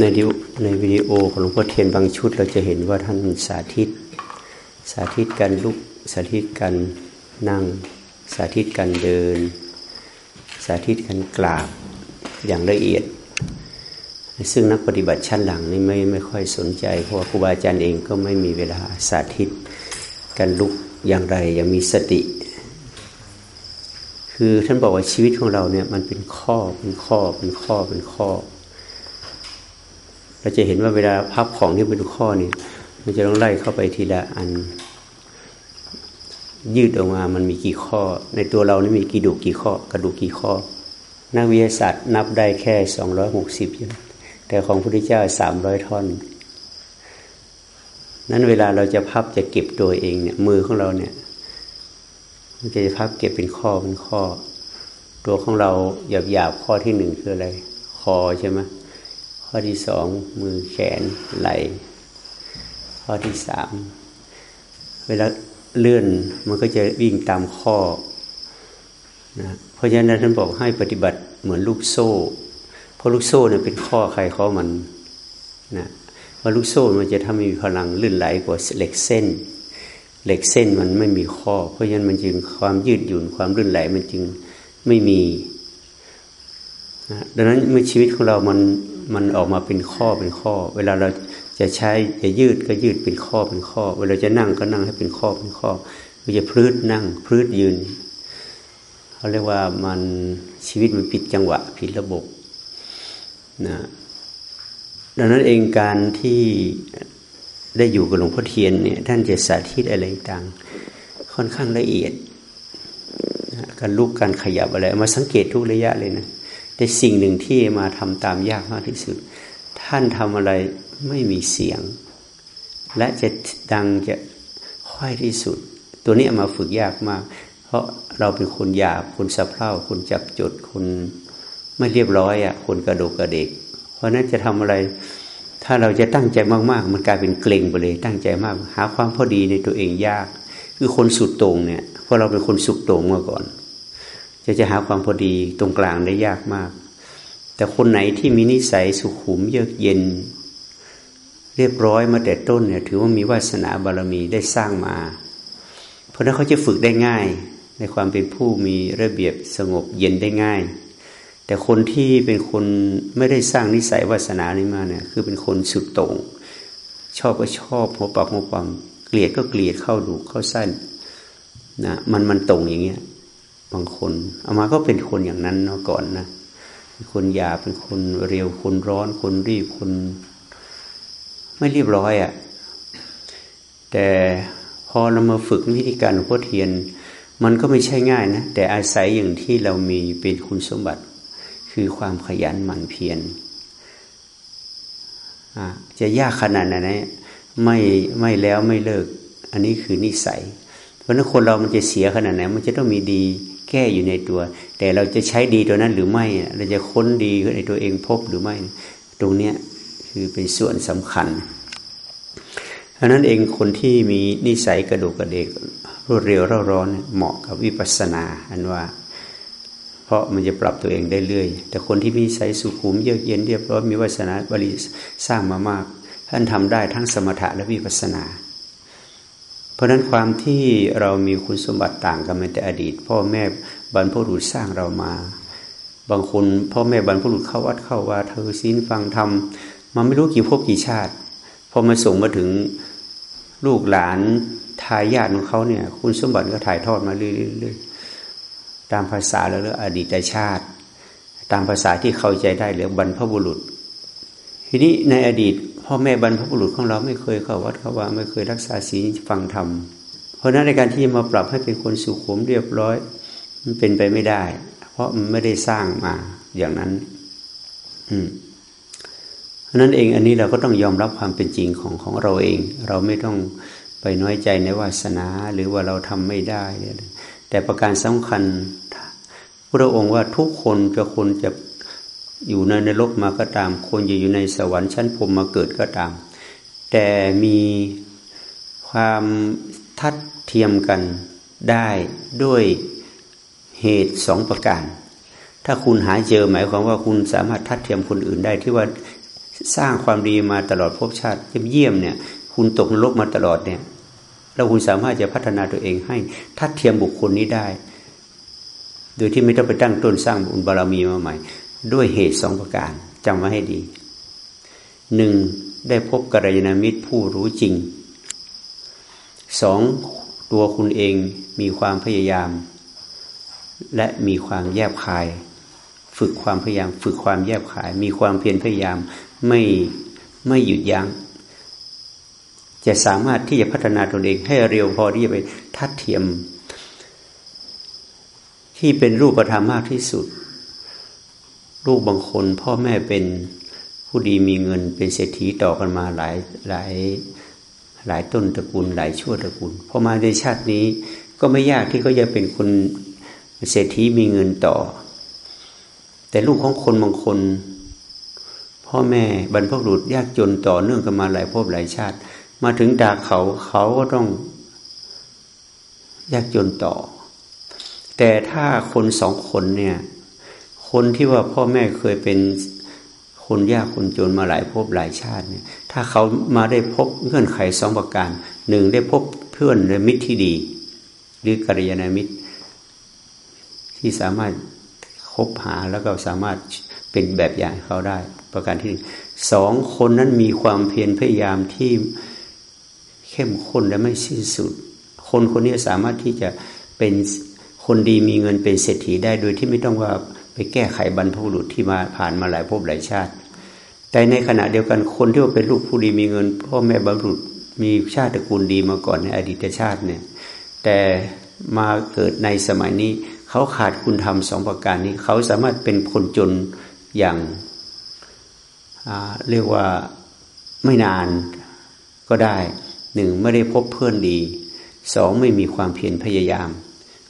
ในดิในวิดีโอของหลวงพ่อเทียนบางชุด เราจะเห็นว่าท่านสาธิต สาธิตการลุกสาธิตการนั่ง สาธิตการเดิน สาธิตการกราบอย่างละเอียด ซึ่งนักปฏิบัติชั้นหลังนี่ไม่ไม่ค่อยสนใจ เพราะว่าครูบาอาจารย์เองก็ไม่มีเวลาสาธิตการลุกอย่างไรอย่างมีสติ คือท่านบอกว่าชีวิตของเราเนี่ยมันเป็นข้อเป็นข้อเป็นข้อเป็นข้อ เราจะเห็นว่าเวลาพับของที่เป็นข้อนี่มันจะต้องไล่เข้าไปทีละอัน ยืดออกมามันมีกี่ข้อ ในตัวเรานี่มีกี่ดุกี่ข้อกระดูกกี่ข้อ นักวิทยาศาสตร์นับได้แค่สองร้อยหกสิบแต่ของพระพุทธเจ้าสามร้อยท่อน นั้นเวลาเราจะพับจะเก็บตัวเองเนี่ยมือของเราเนี่ยมันจะพับเก็บเป็นข้อเป็นข้อ ตัวของเราหยาบๆข้อที่หนึ่งคืออะไร คอใช่ไหม ข้อที่สองมือแขนไหล่ข้อที่สามเวลาเลื่อนมันก็จะวิ่งตามข้อนะเพราะฉะนั้นท่านบอกให้ปฏิบัติเหมือนลูกโซ่เพราะลูกโซ่เนี่ยเป็นข้อใครข้อมันนะว่าลูกโซ่มันจะทำให้มีพลังลื่นไหลกว่าเหล็กเส้น เหล็กเส้นมันไม่มีข้อ เพราะฉะนั้นมันจึงความยืดหยุ่นความลื่นไหลมันจึงไม่มีนะดังนั้นเมื่อชีวิตของเรามัน มันออกมาเป็นข้อเป็นข้อ เวลาเราจะใช้จะยืดก็ยืดเป็นข้อเป็นข้อ เวลาจะนั่งก็นั่งให้เป็นข้อเป็นข้อเวลาจะพื้นนั่งพื้นยืนเขาเรียกว่ามันชีวิตมันผิดจังหวะผิดระบบนะดังนั้นเองการที่ได้อยู่กับหลวงพ่อเทียนเนี่ยท่านจะสาธิตอะไรต่างค่อนข้างละเอียด การลุกการขยับอะไรมาสังเกตทุกระยะเลยนะ แต่สิ่งหนึ่งที่มาทำตามยากมากที่สุด ท่านทำอะไรไม่มีเสียง และจะดังจะค่อยที่สุด ตัวนี้มาฝึกยากมาก เพราะเราเป็นคนหยาบคนสะเพร่าคนจับจดคนไม่เรียบร้อยอะคนกระโดกกระเดก เพราะนั้นจะทำอะไร ถ้าเราจะตั้งใจมากๆ มันกลายเป็นเกรงไปเลย ตั้งใจมาก หาความพอดีในตัวเองยาก คือคนสุดโต่งเนี่ยเพราะเราเป็นคนสุดโต่งมาก่อน จะจะหาความพอดีตรงกลางได้ยากมาก แต่คนไหนที่มีนิสัยสุขุมเยือกเย็น เรียบร้อยมาแต่ต้นเนี่ยถือว่ามีวาสนาบารมีได้สร้างมา เพราะนั้นเขาจะฝึกได้ง่าย ในความเป็นผู้มีระเบียบสงบเย็นได้ง่าย แต่คนที่เป็นคนไม่ได้สร้างนิสัยวาสนานี้มาเนี่ยคือเป็นคนสุดโต่งชอบก็ชอบหัวปักหัวปังเกลียดก็เกลียดเข้าดูเข้าสั้นนะมันมันตรงอย่างเงี้ย บางคน เอามาก็เป็นคนอย่างนั้นเนาะก่อนนะคนหยาเป็นคนเร็วคนร้อน คนรีบคน ไม่เรียบร้อยอะ่ะ แต่พอเรามาฝึกวิธีการหลวงพ่อเทียน มันก็ไม่ใช่ง่ายนะ แต่อาศัยอย่างที่เรามีเป็นคุณสมบัติ คือความขยันหมั่นเพียรจะยากขนาดไหนไม่ไม่แล้วไม่เลิก อันนี้คือนิสัย เพราะนั้นคนเรามันจะเสียขนาดไหน มันจะต้องมีดี แก้อยู่ในตัว แต่เราจะใช้ดีตัวนั้นหรือไม่ เราจะค้นดีในตัวเองพบหรือไม่ ตรงเนี้ยคือเป็นส่วนสำคัญเพราะนั้นเองคนที่มีนิสัยกระดูกกระเดกรวดเร็วเร่าร้อนเหมาะกับวิปัสสนาอันว่า เพราะมันจะปรับตัวเองได้เรื่อย แต่คนที่มีนิสัยสุขุมเยือกเย็นเรียบร้อยมีวาสนาบริสร้างมามาก ท่านทำได้ทั้งสมถะและวิปัสสนา เพราะนั้นความที่เรามีคุณสมบัติต่างกันในแต่อดีต พ่อแม่บรรพบุรุษสร้างเรามา บางคนพ่อแม่บรรพบุรุษเข้าวัดเข้าว่าเธอศีลฟังธรรมมาไม่รู้กี่ภพกี่ชาติพอมาส่งมาถึงลูกหลานทายาทของเขาเนี่ย คุณสมบัติก็ถ่ายทอดมาเรื่อยๆตามภาษาแล้วอดีตชาติ ตามภาษาที่เข้าใจได้เรียกบรรพบุรุษ ทีนี้ในอดีต พ่อแม่บรรพบุรุษของเราไม่เคยเข้าวัดเข้าว่าไม่เคยรักษาศีลฟังธรรม เพราะนั้นในการที่มาปรับให้เป็นคนสุขุมเรียบร้อย มันเป็นไปไม่ได้ เพราะมันไม่ได้สร้างมาอย่างนั้น อืมเพราะนั้นเองอันนี้เราก็ต้องยอมรับความเป็นจริงของของเราเอง เราไม่ต้องไปน้อยใจในวาสนาหรือว่าเราทำไม่ได้ แต่ประการสำคัญพระองค์ว่าทุกคนจะคนจะ อยู่ในนรกมาก็ตาม คนจะอยู่ในสวรรค์ชั้นพรมมาเกิดก็ตาม แต่มีความทัดเทียมกันได้ด้วยเหตุสองประการ ถ้าคุณหาเจอหมายความว่าคุณสามารถทัดเทียมคนอื่นได้ที่ว่าสร้างความดีมาตลอดภพชาติเยี่ยมเนี่ย คุณตกนรกมาตลอดเนี่ยแล้วคุณสามารถจะพัฒนาตัวเองให้ทัดเทียมบุคคลนี้ได้ โดยที่ไม่ต้องไปตั้งต้นสร้างบุญบารมีมาใหม่ ด้วยเหตุสองประการจำไว้ให้ดีหนึ่งได้พบกัลยาณมิตรผู้รู้จริงสองตัวคุณเองมีความพยายาม และมีความแยบคาย ฝึกความพยายาม ฝึกความแยบคาย มีความเพียรพยายามไม่ไม่หยุดยัง้งจะสามารถที่จะพัฒนาตนเองให้เร็วพอที่จะไปทัดเทียม ที่เป็นรูปธรรมมากที่สุด ลูกบางคน พ่อแม่เป็นผู้ดีมีเงินเป็นเศรษฐีต่อกันมาหลายหลายหลายต้นตระกูลหลายชั่วตระกูลพอมาในชาตินี้ก็ไม่ยากที่เขาจะเป็นคนเศรษฐีมีเงินต่อ แต่ลูกของคนบางคน พ่อแม่บรรพบุรุษยากจนต่อเนื่องกันมาหลายภพหลายชาติ มาถึงดาเขาเขาก็ต้องยากจนต่อ แต่ถ้าคนสองคนเนี่ย คนที่ว่าพ่อแม่เคยเป็นคนยากคนจนมาหลายภพหลายชาติเนี่ย ถ้าเขามาได้พบเงื่อนไขสองประการหนึ่งได้พบเพื่อนและมิตรที่ดี หรือกัลยาณมิตร ที่สามารถคบหาแล้วก็สามารถเป็นแบบอย่างเขาได้ ประการที่สองคนนั้นมีความเพียรพยายามที่เข้มข้นและไม่สิ้นสุด คนคนนี้สามารถที่จะเป็นคนดีมีเงินเป็นเศรษฐีได้โดยที่ไม่ต้องว่า ไปแก้ไขบรรพบุรุษที่มาผ่านมาหลายภพหลายชาติ แต่ในขณะเดียวกันคนที่ว่าเป็นลูกผู้ดีมีเงินพ่อแม่บรรพบุรุษมีชาติตระกูลดีมาก่อนในอดีตชาติเนี่ย แต่มาเกิดในสมัยนี้เขาขาดคุณธรรมสองประการนี้ เขาสามารถเป็นคนจนอย่างเรียกว่าไม่นานก็ได้หนึ่งไม่ได้พบเพื่อนดีสองไม่มีความเพียรพยายาม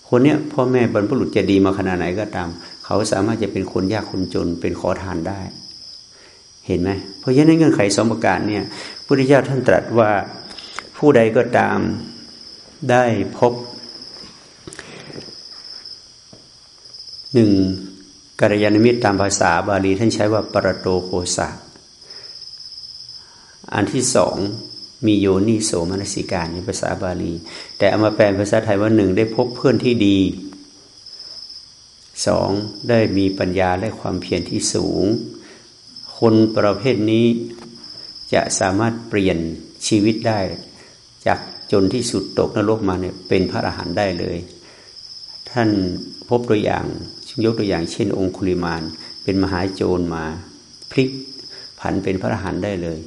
คนเนี้ยพ่อแม่บรรพบุรุษจะดีมาขนาดไหนก็ตาม เขาสามารถจะเป็นคนยากคนจนเป็นขอทานได้ เห็นไหมเพราะฉะนั้นเงื่อนไขสองประการเนี่ยพุทธเจ้าท่านตรัสว่าผู้ใดก็ตามได้พบหนึ่งกัลยาณมิตรตามภาษาบาลีท่านใช้ว่าปรโตโคสะอันที่สองมีโยนิโสมนสิการในภาษาบาลี แต่เอามาแปลภาษาไทยว่าหนึ่งได้พบเพื่อนที่ดี สองได้มีปัญญาและความเพียรที่สูง คนประเภทนี้จะสามารถเปลี่ยนชีวิตได้ จากจนที่สุดตกนรกมาเนี่ยเป็นพระอรหันต์ได้เลย ท่านพบตัวอย่างยกตัวอย่างเช่นองคุลิมานเป็นมหาโจรมาพลิกผันเป็นพระอรหันต์ได้เลย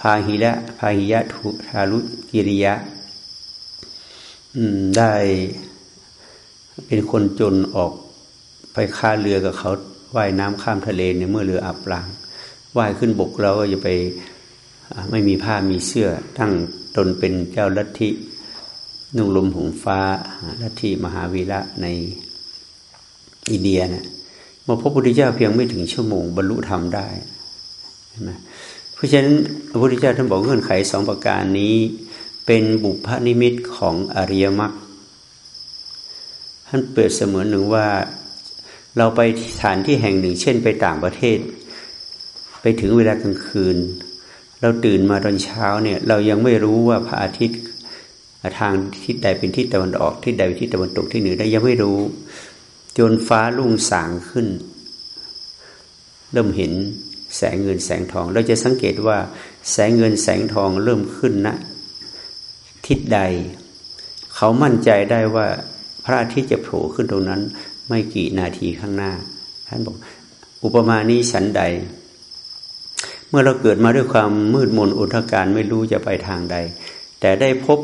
พาหิละพาหิยะทุทารุกิริยะได้เป็นคนจนออก ไปค่าเรือกับเขาว่ายน้ำข้ามทะเลเนี่ยเมื่อเรืออับปางว่ายขึ้นบกเราก็จะไปไม่มีผ้ามีเสื้อ ตั้งตนเป็นเจ้าลัทธินุ่งลมหงฟ้าลัทธิมหาวีระในอินเดียเนะี่ยมาพบพระพุทธเจ้าเพียงไม่ถึงชั่วโมงบรรลุธรรมได้ใช่ไหมเพราะฉะนั้นพระพุทธเจ้าท่านบอกเงื่อนไขสองประการนี้ เป็นบุพนิมิตของอริยมรรคท่านเปิดเสมือนหนึ่งว่า เราไปสถานที่แห่งหนึ่ง เช่น ไปต่างประเทศ ไปถึงเวลากลางคืน เราตื่นมาตอนเช้าเนี่ย เรายังไม่รู้ว่าพระอาทิตย์ทางทิศใดเป็นทิศตะวันออกทิศใดเป็นทิศตะวันตกที่เหนือได้ยังไม่รู้ จนฟ้าลุ่งสางขึ้น เริ่มเห็นแสงเงินแสงทอง เราจะสังเกตว่า แสงเงินแสงทองเริ่มขึ้นนะทิศใด เขามั่นใจได้ว่าพระอาทิตย์จะโผล่ขึ้นตรงนั้น ไม่กี่นาทีข้างหน้า ท่านบอก อุปมานี้ฉันใด เมื่อเราเกิดมาด้วยความมืดมนอุทการไม่รู้จะไปทางใด แต่ได้พบ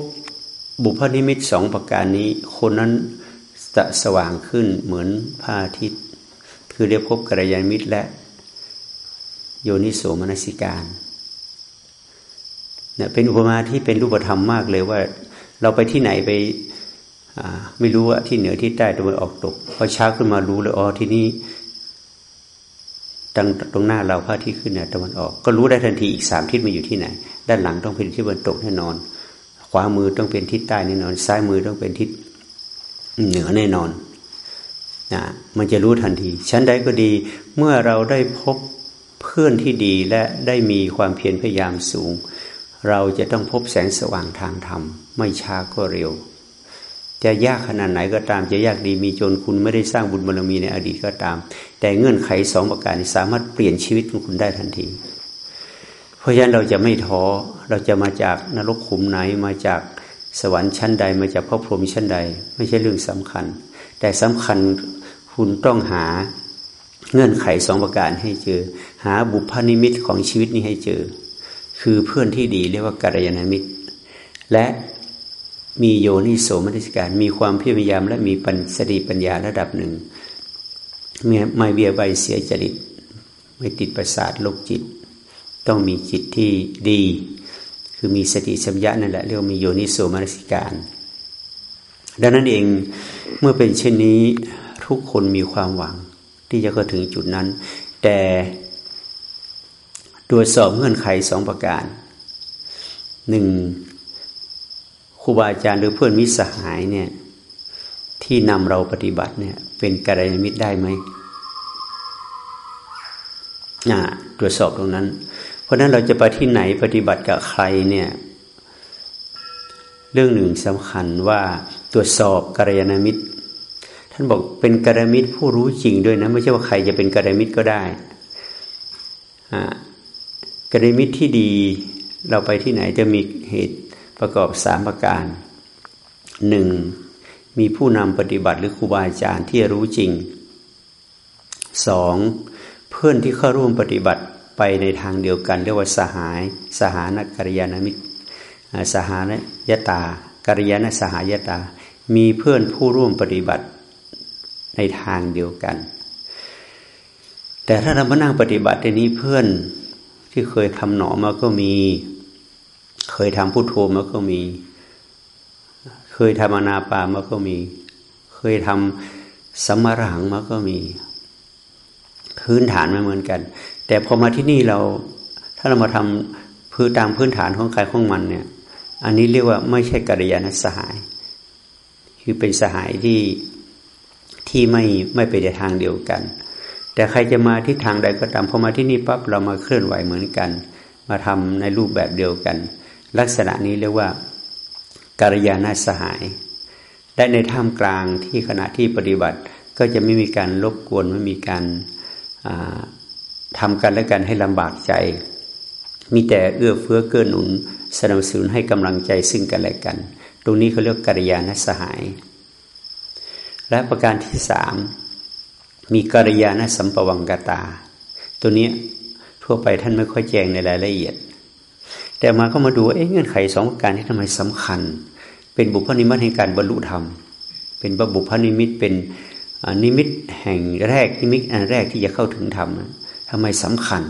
บุพนิมิตสองประการนี้ คนนั้นจะสว่างขึ้นเหมือนพระอาทิตย์ คือได้พบกัลยาณมิตรและ โยนิโสมนสิการเนี่ยเป็นอุปมาที่เป็นรูปธรรมมากเลยว่า เราไปที่ไหนไป ไม่รู้ว่าที่เหนือที่ใต้ตะวันออกตกพอเช้าขึ้นมารู้เลยอ๋อที่นี้ตรงตรงหน้าเราพระที่ขึ้นเนี่ยตะวันออก ก็รู้ได้ทันทีอีกสามทิศมาอยู่ที่ไหน ด้านหลังต้องเป็นที่ตะวันตกแน่นอน ขวามือต้องเป็นทิศใต้แน่นอน ซ้ายมือต้องเป็นทิศเหนือแน่นอนนะมันจะรู้ทันทีชั้นใดก็ดี เมื่อเราได้พบเพื่อนที่ดีและได้มีความเพียรพยายามสูง เราจะต้องพบแสงสว่างทางธรรม ไม่ช้าก็เร็ว จะยากขนาดไหนก็ตามจะยากดีมีจนคุณไม่ได้สร้างบุญบารมีในอดีตก็ตาม แต่เงื่อนไขสองประการสามารถเปลี่ยนชีวิตของคุณได้ทันที เพราะฉะนั้นเราจะไม่ท้อเราจะมาจากนรกขุมไหนมาจากสวรรค์ชั้นใดมาจากพระพรหมชั้นใด ไม่ใช่เรื่องสำคัญ แต่สำคัญคุณต้องหาเงื่อนไขสองประการให้เจอ หาบุพนิมิตของชีวิตนี้ให้เจอ คือเพื่อนที่ดีเรียกว่ากัลยาณมิตร และ มีโยนิโสมนสิการ มีความพยายามและมีปัญสติปัญญาระดับหนึ่งไม่เบียใบเสียจริต ไม่ติดประสาทโลกจิต ต้องมีจิตที่ดี คือมีสติสัมยานั่นแหละเรียกว่ามีโยนิโสมนสิการ ดังนั้นเองเมื่อเป็นเช่นนี้ทุกคนมีความหวังที่จะเข้าถึงจุดนั้น แต่ตรวจสอบเงื่อนไขสองประการหนึ่ง ครูบาอาจารย์หรือเพื่อนมิสหายเนี่ยที่นำเราปฏิบัติเนี่ยเป็นกัลยาณมิตรได้ไหมอ่าตรวจสอบตรงนั้น เพราะนั้นเราจะไปที่ไหนปฏิบัติกับใครเนี่ยเรื่องหนึ่งสำคัญว่าตรวจสอบกัลยาณมิตร ท่านบอกเป็นกระมิตรผู้รู้จริงด้วยนะไม่ใช่ว่าใครจะเป็นกระมิตรก็ได้กระมิตรที่ดีเราไปที่ไหนจะมีเหตุ ประกอบสามประการหนึ่งมีผู้นำปฏิบัติหรือครูบาอาจารย์ที่รู้จริงสองเพื่อนที่เข้าร่วมปฏิบัติไปในทางเดียวกัน เรียกว่าสหาย สหานกัลยาณมิตรสหานยตากัลยาณสหายตา มีเพื่อนผู้ร่วมปฏิบัติในทางเดียวกัน แต่ถ้าเรามานั่งปฏิบัติในนี้เพื่อนที่เคยทำหนอมาก็มี เคยทำพุทโธมาก็มี เคยทำอนาปามาก็มี เคยทำสมรหังมาก็มี พื้นฐานมาเหมือนกัน แต่พอมาที่นี่เรา ถ้าเรามาทำพื้นตามพื้นฐานของใครของมันเนี่ย อันนี้เรียกว่าไม่ใช่กัลยาณสหาย คือเป็นสหายที่ที่ไม่ไม่ไปในทางเดียวกัน แต่ใครจะมาที่ทางใดก็ตามพอมาที่นี่ปั๊บเรามาเคลื่อนไหวเหมือนกัน มาทำในรูปแบบเดียวกัน ลักษณะนี้เรียกว่าการยานาสหาย ได้ในท่ามกลางที่ขณะที่ปฏิบัติก็จะไม่มีการลบกวนไม่มีการทำกันและกันให้ลำบากใจ มีแต่เอื้อเฟื้อเกื้อหนุน สนับสนุนให้กำลังใจซึ่งกันและกัน ตรงนี้เขาเรียกกัลยาณสหาย และประการที่สามมีกัลยาณสัมปวังกตา ตัวนี้ทั่วไปท่านไม่ค่อยแจ้งในรายละเอียด แต่มาก็มาดูเอ๊ะเงื่อนไขสองประการที่ทำไมสำคัญ เป็นบุพนิมิตแห่งการบรรลุธรรม เป็นบุพนิมิตเป็นนิมิตแห่งแรกนิมิตอันแรกที่จะเข้าถึงธรรมทำไมสำคัญ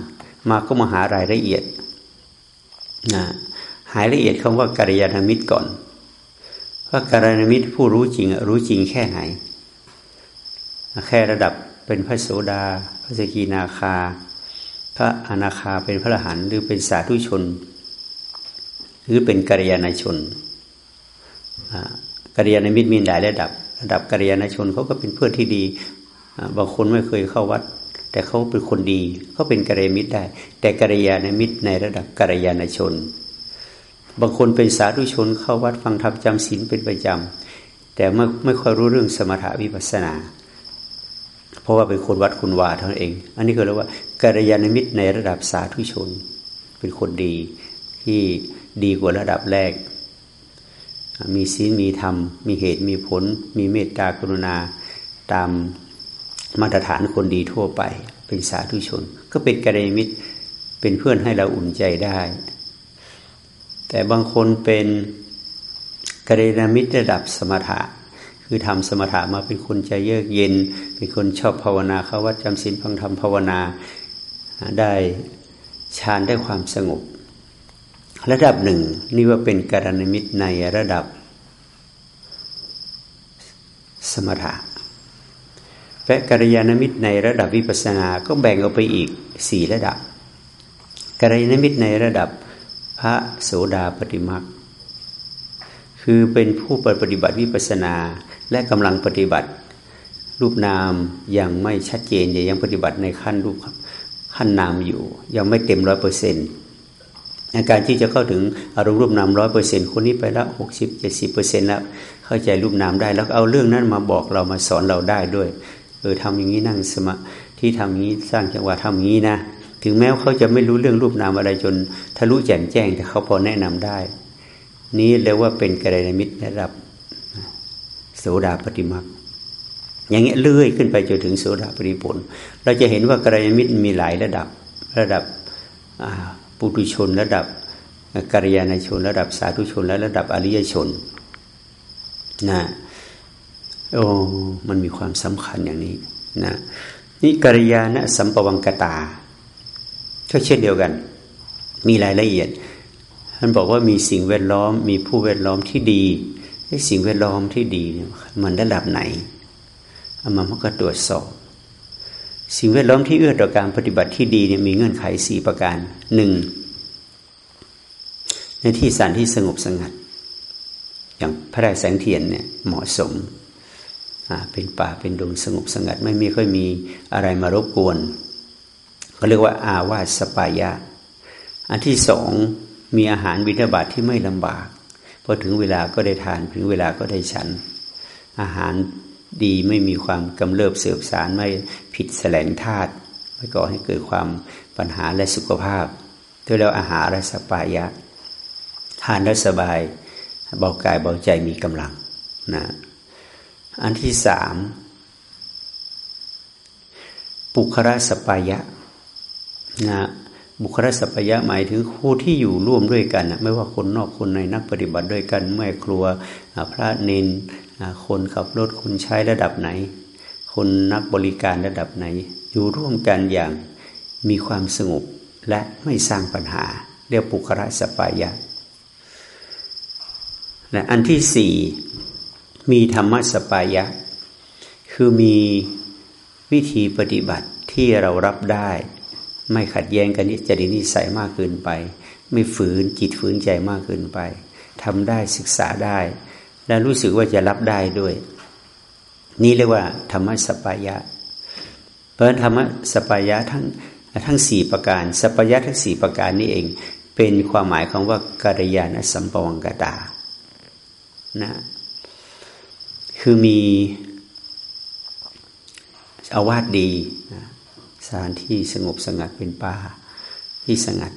มาก็มาหารายละเอียดนะหายละเอียดคำว่ากัลยาณมิตรก่อน ว่าการณมิตรผู้รู้จริงรู้จริงแค่ไหน แค่ระดับเป็นพระโสดา พระสกีนาคา พระอนาคาเป็นพระอรหันต์หรือเป็นสาธุชน หรือเป็นกัลยาณชนกัลยาณมิตรมีหลายระดับ ระดับกัลยาณชนเขาก็เป็นเพื่อนที่ดี บางคนไม่เคยเข้าวัด แต่เขาเป็นคนดีเขาเป็นกัลยาณมิตรได้ แต่กัลยาณมิตรในระดับกัลยาณชน บางคนเป็นสาธุชนเข้าวัดฟังธรรมจำศีลเป็นประจำแต่ไม่ไม่ค่อยรู้เรื่องสมถะวิปัสสนา เพราะว่าเป็นคนวัดคุณวาเท่านั้นเอง อันนี้คือเรียกว่ากัลยาณมิตรในระดับสาธุชน เป็นคนดีที่ ดีกว่าระดับแรก มีศีลมีธรรม มีเหตุมีผล มีเมตตากรุณาตามมาตรฐานคนดีทั่วไป เป็นสาธุชน ก็เป็นกัลยาณมิตรเป็นเพื่อนให้เราอุ่นใจได้ แต่บางคนเป็นกัลยาณมิตรระดับสมถะคือทำสมถะมาเป็นคนใจเยือกเย็น เป็นคนชอบภาวนาเขาวัดจำศีลพังธรรมภาวนาได้ฌานได้ความสงบ ระดับหนึ่งนี่ว่าเป็นการณมิตรในระดับสมถะและกัลยาณมิตรในระดับวิปัสสนาก็แบ่งออกไปอีกสี่ระดับกัลยาณมิตรในระดับพระโสดาปฏิมาคือเป็นผู้ปฏิบัติวิปัสสนาและกำลังปฏิบัติ รูปนามยังไม่ชัดเจนยังปฏิบัติในขั้นรูปขั้นนามอยู่ ยังไม่เต็มร้อยเปอร์เซ็นต์ อาการที่จะเข้าถึงอารมณ์รูปนามร้อยเปอร์เซ็นคนนี้ไปละหกสิบเจ็ดสิบเปอร์เซ็นแล้วเข้าใจรูปนามได้ แล้วเอาเรื่องนั้นมาบอกเรามาสอนเราได้ด้วยเออทำอย่างนี้นั่งสมาที่ทำอย่างนี้สร้างจังหวะทำอย่างนี้นะถึงแม้เขาจะไม่รู้เรื่องรูปนามอะไรจนทะลุแจ่มแจ้ง แต่เขาพอแนะนำได้ นี้เรียกว่าเป็นกระไดมิตรระดับโสดาปฏิมาอย่างเงี้ยเลื่อยขึ้นไปจนถึงโสดาปฏิผล เราจะเห็นว่ากระไดมิตรมีหลายระดับระดับ ปุถุชนระดับกัลยาณชน ระดับสาธุชน และระดับอริยชนนะโอ้มันมีความสำคัญอย่างนี้นะนี่กัลยาณสัมปวังกตาก็เช่นเดียวกัน มีรายละเอียดท่านบอกว่ามีสิ่งแวดล้อม มีผู้แวดล้อมที่ดีสิ่งแวดล้อมที่ดีมันระดับไหนเอามามัก็ตรวจสอบ สิ่งแวดล้อมที่เอื้อต่อการปฏิบัติที่ดีเนี่ยมีเงื่อนไขสี่ประการหนึ่งในที่สถานที่สงบสงัด อย่างพระราแสงเทียนเนี่ยเหมาะสมเป็นป่าเป็นดงสงบสงัด ไม่มีค่อยมีอะไรมารบกวนเขาเรียกว่าอาวาสปายะ อันที่สองมีอาหารวิทบาทที่ไม่ลำบากพอถึงเวลาก็ได้ทานถึงเวลาก็ได้ฉัน อาหาร ดีไม่มีความกำเริบเสื่อมสารไม่ผิดแสลงธาตุไม่ก่อให้เกิดความปัญหาและสุขภาพด้วยแล้วอาหารและสปายะ ทานแล้วสบายเบากายเบาใจมีกำลังนะอันที่สามปุคระสปายะนะบุคลสัพยะหมายถึงคู่ที่อยู่ร่วมด้วยกัน ไม่ว่าคนนอกคนในนักปฏิบัติด้วยกันเมื่อครัวพระเนน คนขับรถคนใช้ระดับไหน คนนักบริการระดับไหน อยู่ร่วมกันอย่างมีความสงบและไม่สร้างปัญหา เรียกปุคระสปายะ และอันที่สี่มีธรรมสปายะ คือมีวิธีปฏิบัติที่เรารับได้ ไม่ขัดแย้งกันจริตนิสัยมากเกินไป ไม่ฝืนจิตฝืนใจมากเกินไปทำได้ศึกษาได้ และรู้สึกว่าจะรับได้ด้วย นี่เรียกว่าธรรมสปายะ เพราะธรรมสปายะทั้งทั้งสี่ประการสปายะทั้งสี่ประการนี้เอง เป็นความหมายของว่าการยานสัมปวังกตานะคือมีอาวาสดีนะสถานที่สงบสงัดเป็นป่าที่สงัด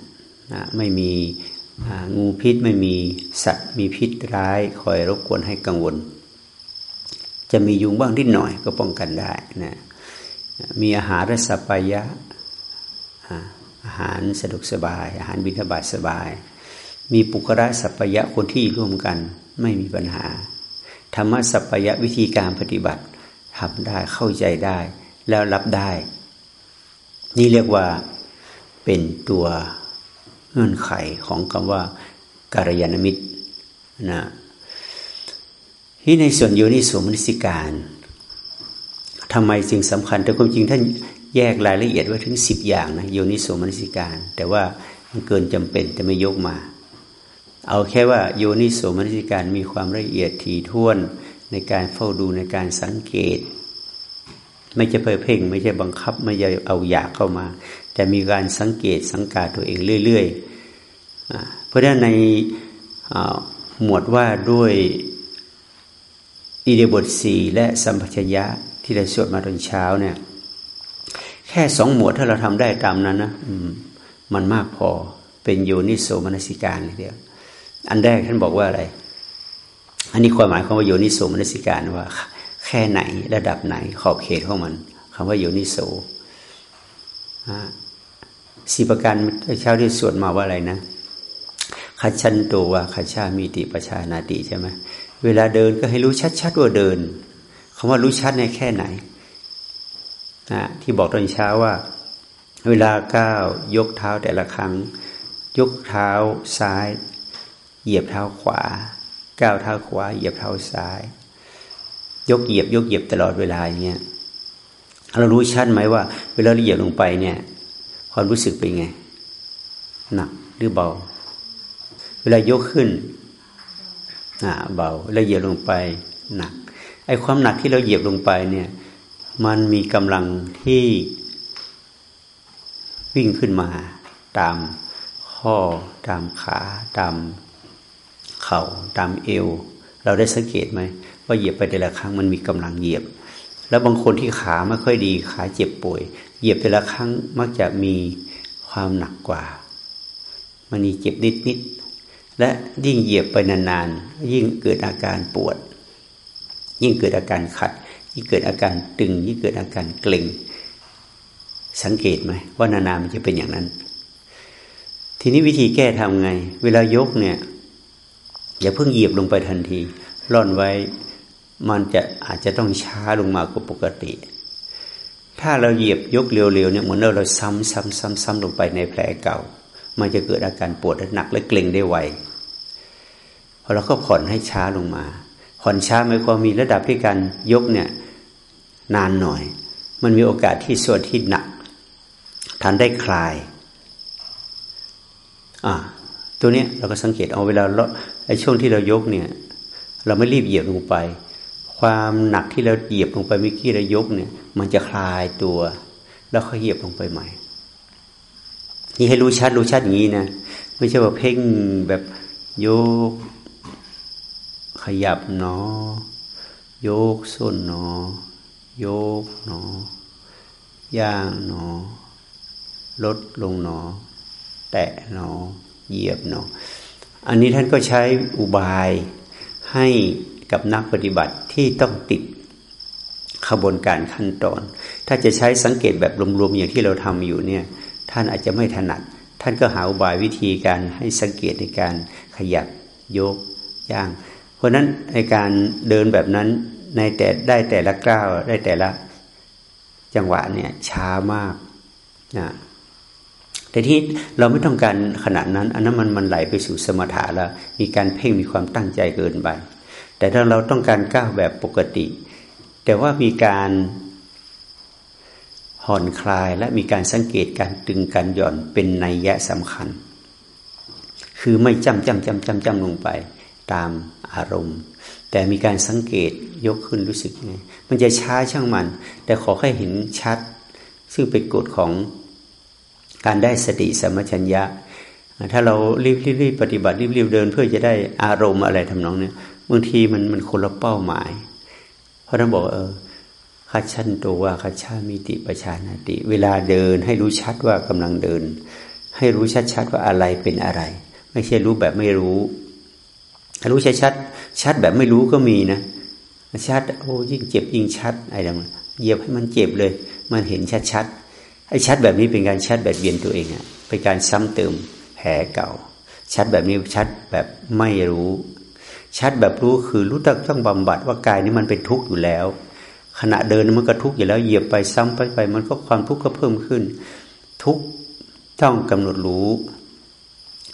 นะไม่มี งูพิษไม่มีสัตว์มีพิษร้ายคอยรบกวนให้กังวล จะมียุงบ้างนิดหน่อยก็ป้องกันได้นะมีอาหารสปายะอาหารสะดวกสบาย อาหารบิณฑบาตสบาย มีปุกระสัพยะคนที่ร่วมกันไม่มีปัญหา ธรรมสัพยะวิธีการปฏิบัติทำได้เข้าใจได้ แล้วรับได้ นี่เรียกว่าเป็นตัว เงื่อนไขของคำว่าการยานมิตรนะที่ในส่วนโยนิสมนิสิการทำไมจึงสำคัญ แต่ความจริงท่านแยกรายละเอียดไว้ถึงสิบอย่างนะโยนิสมนิสิการ แต่ว่ามันเกินจำเป็นแต่ไม่ยกมา เอาแค่ว่าโยนิโสมนิสิการมีความละเอียดถี่ถ้วนในการเฝ้าดูในการสังเกต ไม่ใช่เพ่เพ่ง ไม่ใช่บังคับ ไม่ใช่เอาอยากเข้ามา แต่มีการสังเกตสังกาตัวเองเรื่อยๆ เพราะฉะนั้นในหมวดว่าด้วยอิเดบทสี่และสัมปชัญญะที่เราสวดมาตอนเช้าเนี่ย แค่สองหมวดถ้าเราทำได้ตามนั้นนะมันมากพอเป็นโยนิโสมนสิการเลยเดียว อันแรกท่านบอกว่าอะไร อันนี้ความหมายของว่าโยนิโสมนสิการว่าแค่ไหนระดับไหนขอบเขตของมันคำว่าโยนิโส สีประการเช้าที่สวดมาว่าอะไรนะขัชันโตวาขัชามีติประชานาติใช่ไหมเวลาเดินก็ให้รู้ชัดๆว่าเดินคำว่ารู้ชัดในแค่ไหนนะที่บอกตอนเช้าว่า เวลาก้าวยกเท้าแต่ละครั้ง ยกเท้าซ้าย เหยียบเท้าขวา ก้าวเท้าขวา เหยียบเท้าซ้าย ยกเหยียบ ยกเหยียบตลอดเวลาอย่างเงี้ยเรารู้ชัดไหมว่า เวลาเราเหยียบลงไปเนี่ย ความรู้สึกเป็นไง หนักหรือเบา เวลายกขึ้นอ่าเบาแล้วเหยียบลงไปหนักไอ้ความหนักที่เราเหยียบลงไปเนี่ย มันมีกำลังที่วิ่งขึ้นมา ตามข้อตามขาตามเข่าตามเอว เราได้สังเกตไหมว่าเหยียบไปแต่ละครั้งมันมีกำลังเหยียบ แล้วบางคนที่ขาไม่ค่อยดีขาเจ็บป่วย เหยียบแต่ละครั้งมักจะมีความหนักกว่า มันมีเจ็บนิดนิดและยิ่งเหยียบไปนานๆ ยิ่งเกิดอาการปวด ยิ่งเกิดอาการขัด ยิ่งเกิดอาการตึง ยิ่งเกิดอาการเกร็ง สังเกตไหมว่านานๆมันจะเป็นอย่างนั้น ทีนี้วิธีแก้ทำไง เวลายกเนี่ย อย่าเพิ่งเหยียบลงไปทันที ร่อนไว้ มันจะอาจจะต้องช้าลงมากว่าปกติ ถ้าเราเหยียบยกเร็วๆเนี่ยเหมือนเราเราซ้ำซ้ำซ้ำซ้ำลงไปในแผลเก่า มันจะเกิดอาการปวดหนักและเกร็งได้ไวพอเราก็ผ่อนให้ช้าลงมา ผ่อนช้าไม่ความมีระดับที่การยกเนี่ยนานหน่อย มันมีโอกาสที่ส่วนที่หนักทันได้คลายอ่าตัวเนี้ยเราก็สังเกตเอาเวลาเราไอ้ช่วงที่เรายกเนี่ย เราไม่รีบเหยียบลงไป ความหนักที่เราเหยียบลงไปเมื่อกี้เรายกเนี่ย มันจะคลายตัว แล้วค่อยเหยียบลงไปใหม่ นี่ให้รู้ชัดรู้ชัดอย่างนี้นะไม่ใช่ว่าเพ่งแบบโยก ขยับเนอ โยกส้นเนอ โยกเนอย่างเนอ ลดลงหนอ แตะหนอ เหยียบหนอ อันนี้ท่านก็ใช้อุบายให้ กับนักปฏิบัติที่ต้องติดขบวนการขั้นตอน ถ้าจะใช้สังเกตแบบรวมๆอย่างที่เราทำอยู่เนี่ย ท่านอาจจะไม่ถนัด ท่านก็หาอุบายวิธีการให้สังเกตในการขยับยกย่าง เพราะนั้นในการเดินแบบนั้นในแต่ได้แต่ละก้าวได้แต่ละจังหวะเนี่ยช้ามากนะแต่ที่เราไม่ต้องการขนาดนั้น อันนั้นมันมันไหลไปสู่สมถะแล้ว มีการเพ่งมีความตั้งใจเกินไป แต่ถ้าเราต้องการก้าวแบบปกติ แต่ว่ามีการผ่อนคลายและมีการสังเกตการตึงการหย่อนเป็นนัยยะสำคัญ คือไม่จำจำจำจำจำลงไปตามอารมณ์ แต่มีการสังเกตยกขึ้นรู้สึกไงมันจะช้าช่างมัน แต่ขอให้เห็นชัด ซึ่งเป็นกฎของการได้สติสมัชัญญะ ถ้าเรารีบรีบปฏิบัติรีบรีบเดิน เพื่อจะได้อารมณ์อะไรทำนองเนี้ย บางทีมันมันคนละเป้าหมาย เพราะนั้นบอกเออคัชันตัวว่าคัชามิติประชานาติ เวลาเดินให้รู้ชัดว่ากำลังเดิน ให้รู้ชัดชัดว่าอะไรเป็นอะไร ไม่ใช่รู้แบบไม่รู้รู้ชัดชัดชัดแบบไม่รู้ก็มีนะชัดโอ้ยิ่งเจ็บยิ่งชัดอะไรต่างเหยียบให้มันเจ็บเลย มันเห็นชัดชัดไอ้ชัดแบบนี้เป็นการชัดแบบเบียนตัวเองอะเป็นการซ้ำเติมแผลเก่า ชัดแบบนี้ชัดแบบไม่รู้ ชัดแบบรู้คือรู้ต้องต้องบำบัดว่ากายนี้มันเป็นทุกข์อยู่แล้ว ขณะเดินมันก็ทุกข์อยู่แล้วเหยียบไปซ้ำไปไป มันก็ความทุกข์ก็เพิ่มขึ้น ทุกต้องกำหนดรู้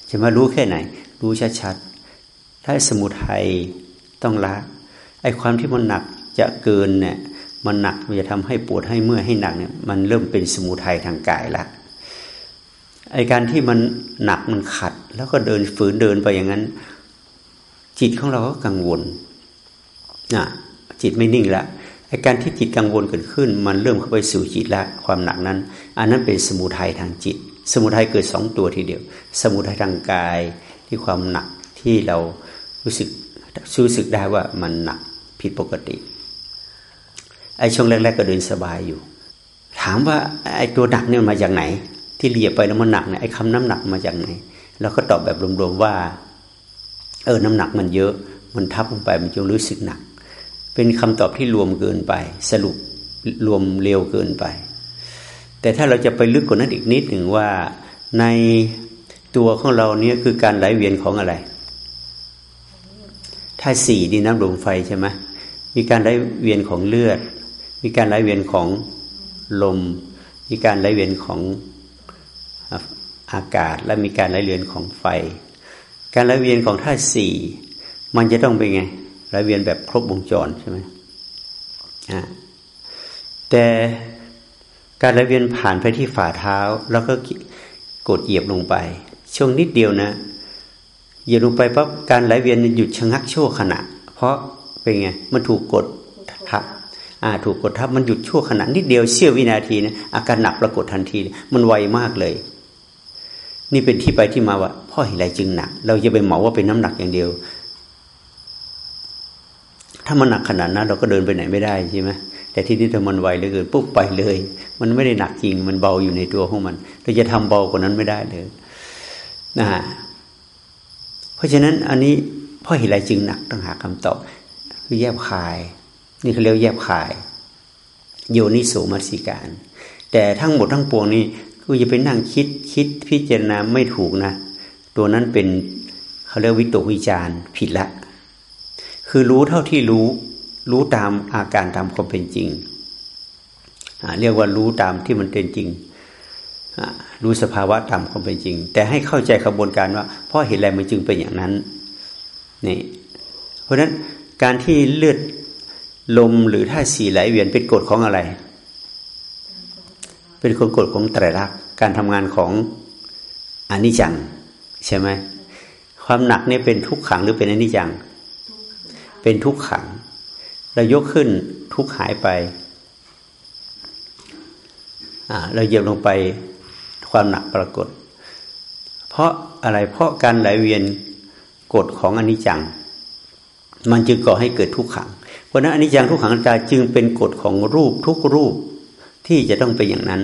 จะมารู้แค่ไหน รู้ชัดๆถ้าสมุทัยต้องละไอ้ความที่มันหนักจะเกินเนี่ยมันหนักมันจะทำให้ปวดให้เมื่อยให้หนักเนี่ยมันเริ่มเป็นสมุทัยทางกายละไอการที่มันหนักมันขัด แล้วก็เดินฝืนเดินไปอย่างนั้น จิตของเราก็กังวลนะจิตไม่นิ่งละไอการที่จิตกังวลเกิดขึ้น มันเริ่มเข้าไปสู่จิตละความหนักนั้น อันนั้นเป็นสมุทัยทางจิต สมุทัยเกิดสองตัวทีเดียว สมุทัยทางกายที่ความหนักที่เรารู้สึกรู้สึกได้ว่ามันหนักผิดปกติไอ้ช่วงแรก ๆ ก็เดินสบายอยู่ ถามว่าไอ้ตัวหนักเนี่ยมาจากไหน ที่เรียบไปแล้วมันหนักเนี่ยไอ้คำน้ำหนักมาจากไหนเราก็ตอบแบบรวมๆว่า เออน้ำหนักมันเยอะ มันทับลงไปมันจะรู้สึกหนัก เป็นคำตอบที่รวมเกินไป สรุปรวมเร็วเกินไป แต่ถ้าเราจะไปลึกกว่านั้นอีกนิดหนึ่งว่าในตัวของเราเนี่ยคือการไหลเวียนของอะไรถ้าสี่ดินน้ำลมไฟใช่ไหมมีการไหลเวียนของเลือด มีการไหลเวียนของลม มีการไหลเวียนของอากาศ และมีการไหลเวียนของไฟ การไหลเวียนของธาตุสี่มันจะต้องเป็นไงไหลเวียนแบบครบวงจรใช่ไหมแต่การไหลเวียนผ่านไปที่ฝ่าเท้า แล้วก็กดเหยียบลงไป ช่วงนิดเดียวนะเหยียบลงไปปั๊บการไหลเวียนหยุดชะงักชั่วขณะ เพราะเป็นไงมันถูกกดทับอ่าถูกกดทับมันหยุดชั่วขณะนิดเดียวเสี้ยววินาทีนะอาการหนักปรากฏทันที มันไวมากเลย นี่เป็นที่ไปที่มาว่า พ่อเห็นอะไรจึงหนัก เราจะไปเหมาว่าเป็นน้ำหนักอย่างเดียว ถ้ามันหนักขนาดนั้น เราก็เดินไปไหนไม่ได้ใช่ไหมแต่ที่นี่ถ้ามันไวเหลือเกินปุ๊บไปเลย มันไม่ได้หนักจริง มันเบาอยู่ในตัวของมัน เราจะทำเบากว่านั้นไม่ได้เลยนะเพราะฉะนั้นอันนี้พ่อเห็นอะไรจึงหนักต้องหาคำตอบคือแยบคาย นี่เขาเรียกแยบคาย โยนิโสมัสิการ แต่ทั้งหมดทั้งปวงนี้คือจะไปนั่งคิดคิดพิจารณาไม่ถูกนะ ตัวนั้นเป็นเขาเรียกวิตกวิจารผิดละ คือรู้เท่าที่รู้ รู้ตามอาการตามความเป็นจริง เรียกว่ารู้ตามที่มันเป็นจริง รู้สภาวะตามความเป็นจริง แต่ให้เข้าใจกระบวนการว่าเพราะเหตุอะไรมันจึงเป็นอย่างนั้นนี่เพราะฉะนั้นการที่เลือดลมหรือท่าสีไหลเวียนเป็นกฎของอะไร เป็นคนกฎของไตรลักษณ์การทำงานของอนิจจัง ใช่ไหมความหนักเนี่ยเป็นทุกขังหรือเป็นอนิจจัง เป็นทุกขัง เรายกขึ้นทุกหายไปเราเหยียบลงไปความหนักปรากฏ เพราะอะไรเพราะการไหลเวียนกฎของอนิจจัง มันจึงก่อให้เกิดทุกขัง เพราะนั้นอนิจจังทุกขังตาจึงเป็นกฎของรูปทุกรูปที่จะต้องเป็นอย่างนั้น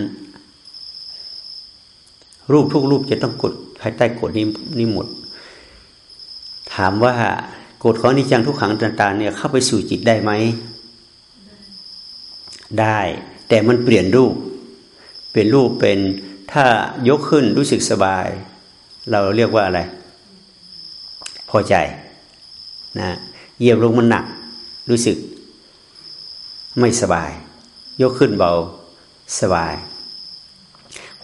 รูปทุกรูปจะต้องกด ภายใต้กฎนี้นี้หมด ถามว่ากฎของนิจังทุกขังต่างๆเนี่ยเข้าไปสู่จิตได้ไหม ได้ แต่มันเปลี่ยนรูป เป็นรูปเป็นถ้ายกขึ้นรู้สึกสบาย เราเรียกว่าอะไร พอใจนะเหยียบลงมันหนัก รู้สึกไม่สบาย ยกขึ้นเบาสบาย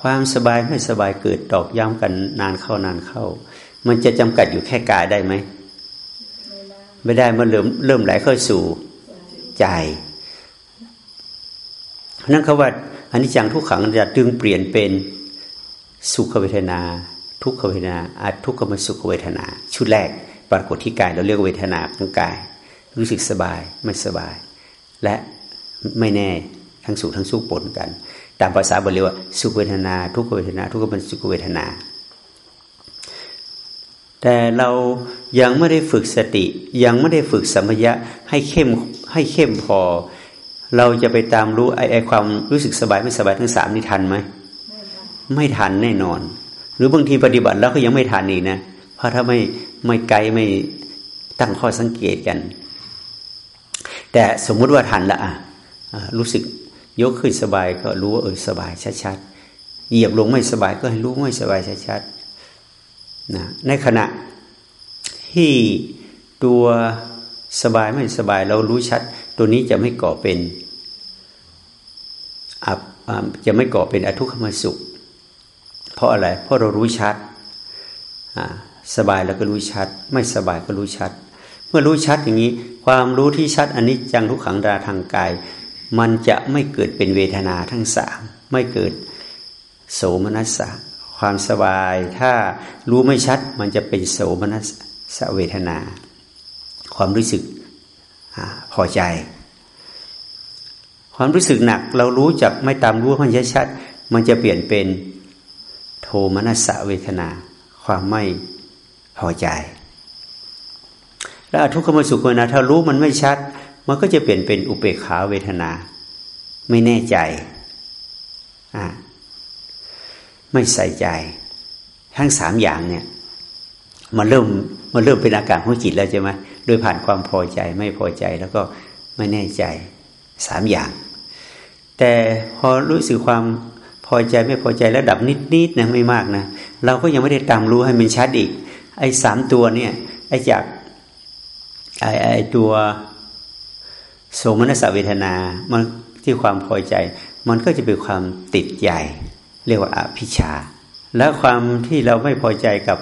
ความสบายไม่สบายเกิดตอกย้ำกันนานเข้านานเข้า มันจะจำกัดอยู่แค่กายได้ไหมไม่ได้มันเริ่มเริ่มไหลเข้าสู่ใจนั่นเขาว่าอันนี้จังทุกขังจะดึงเปลี่ยนเป็นสุขเวทนา ทุกขเวทนาอาทุกขมสุขเวทนา ชุดแรกปรากฏที่กาย เราเรียกเวทนาของกาย รู้สึกสบายไม่สบาย และไม่แน่ทั้งสุขทั้งสุขปนกัน ตามภาษาบาลีว่าสุขเวทนา ทุกขเวทนา ทุกขมสุขเวทนา แต่เรายังไม่ได้ฝึกสติ ยังไม่ได้ฝึกสัมปยะให้เข้มให้เข้มพอ เราจะไปตามรู้ไอ้ไอความรู้สึกสบายไม่สบายทั้งสามนี่ทันไหมไม่ทันแน่นอน หรือบางทีปฏิบัติแล้วก็ยังไม่ทันอีกนะเพราะถ้าไม่ไม่ไกลไม่ตั้งข้อสังเกตกัน แต่สมมุติว่าทันละอะรู้สึก ยกขึ้นสบายก็รู้ว่าเออสบายชัดๆเหยียบลงไม่สบายก็ให้รู้ไม่สบายชัดๆนะในขณะที่ตัวสบายไม่สบายเรารู้ชัด ตัวนี้จะไม่ก่อเป็นจะไม่ก่อเป็นอทุกขมสุข เพราะอะไร เพราะเรารู้ชัดสบายแล้วก็รู้ชัด ไม่สบายก็รู้ชัด เมื่อรู้ชัดอย่างนี้ ความรู้ที่ชัดอันนี้จังทุกขังดาทางกาย มันจะไม่เกิดเป็นเวทนาทั้งสามไม่เกิดโสมนัสสะความสบาย ถ้ารู้ไม่ชัด มันจะเป็นโสมนัสเวทนา ความรู้สึกอพอใจ ความรู้สึกหนักเรารู้จักไม่ตามรู้มันชัดมันจะเปลี่ยนเป็นโทมนัสเวทนา ความไม่พอใจ แล้วทุกขมสุขเวทนาถ้ารู้มันไม่ชัด มันก็จะเปลี่ยนเป็นอุเบกขาเวทนา ไม่แน่ใจอ่าไม่ใส่ใจ ทั้งสามอย่างเนี่ย มันเริ่มมันเริ่มเป็นอาการของจิตแล้วใช่ไหมโดยผ่านความพอใจไม่พอใจแล้วก็ไม่แน่ใจสามอย่าง แต่พอรู้สึกความพอใจไม่พอใจแล้วดับนิดๆนะไม่มากนะเราก็ยังไม่ได้ตามรู้ให้มันชัดอีก ไอ้สามตัวเนี่ยไอ้จากไอ้ไอ้ตัว โสมนัสเวทนา มันที่ความพอใจ มันก็จะเป็นความติดใหญ่ เรียกว่าอภิชา และความที่เราไม่พอใจกับ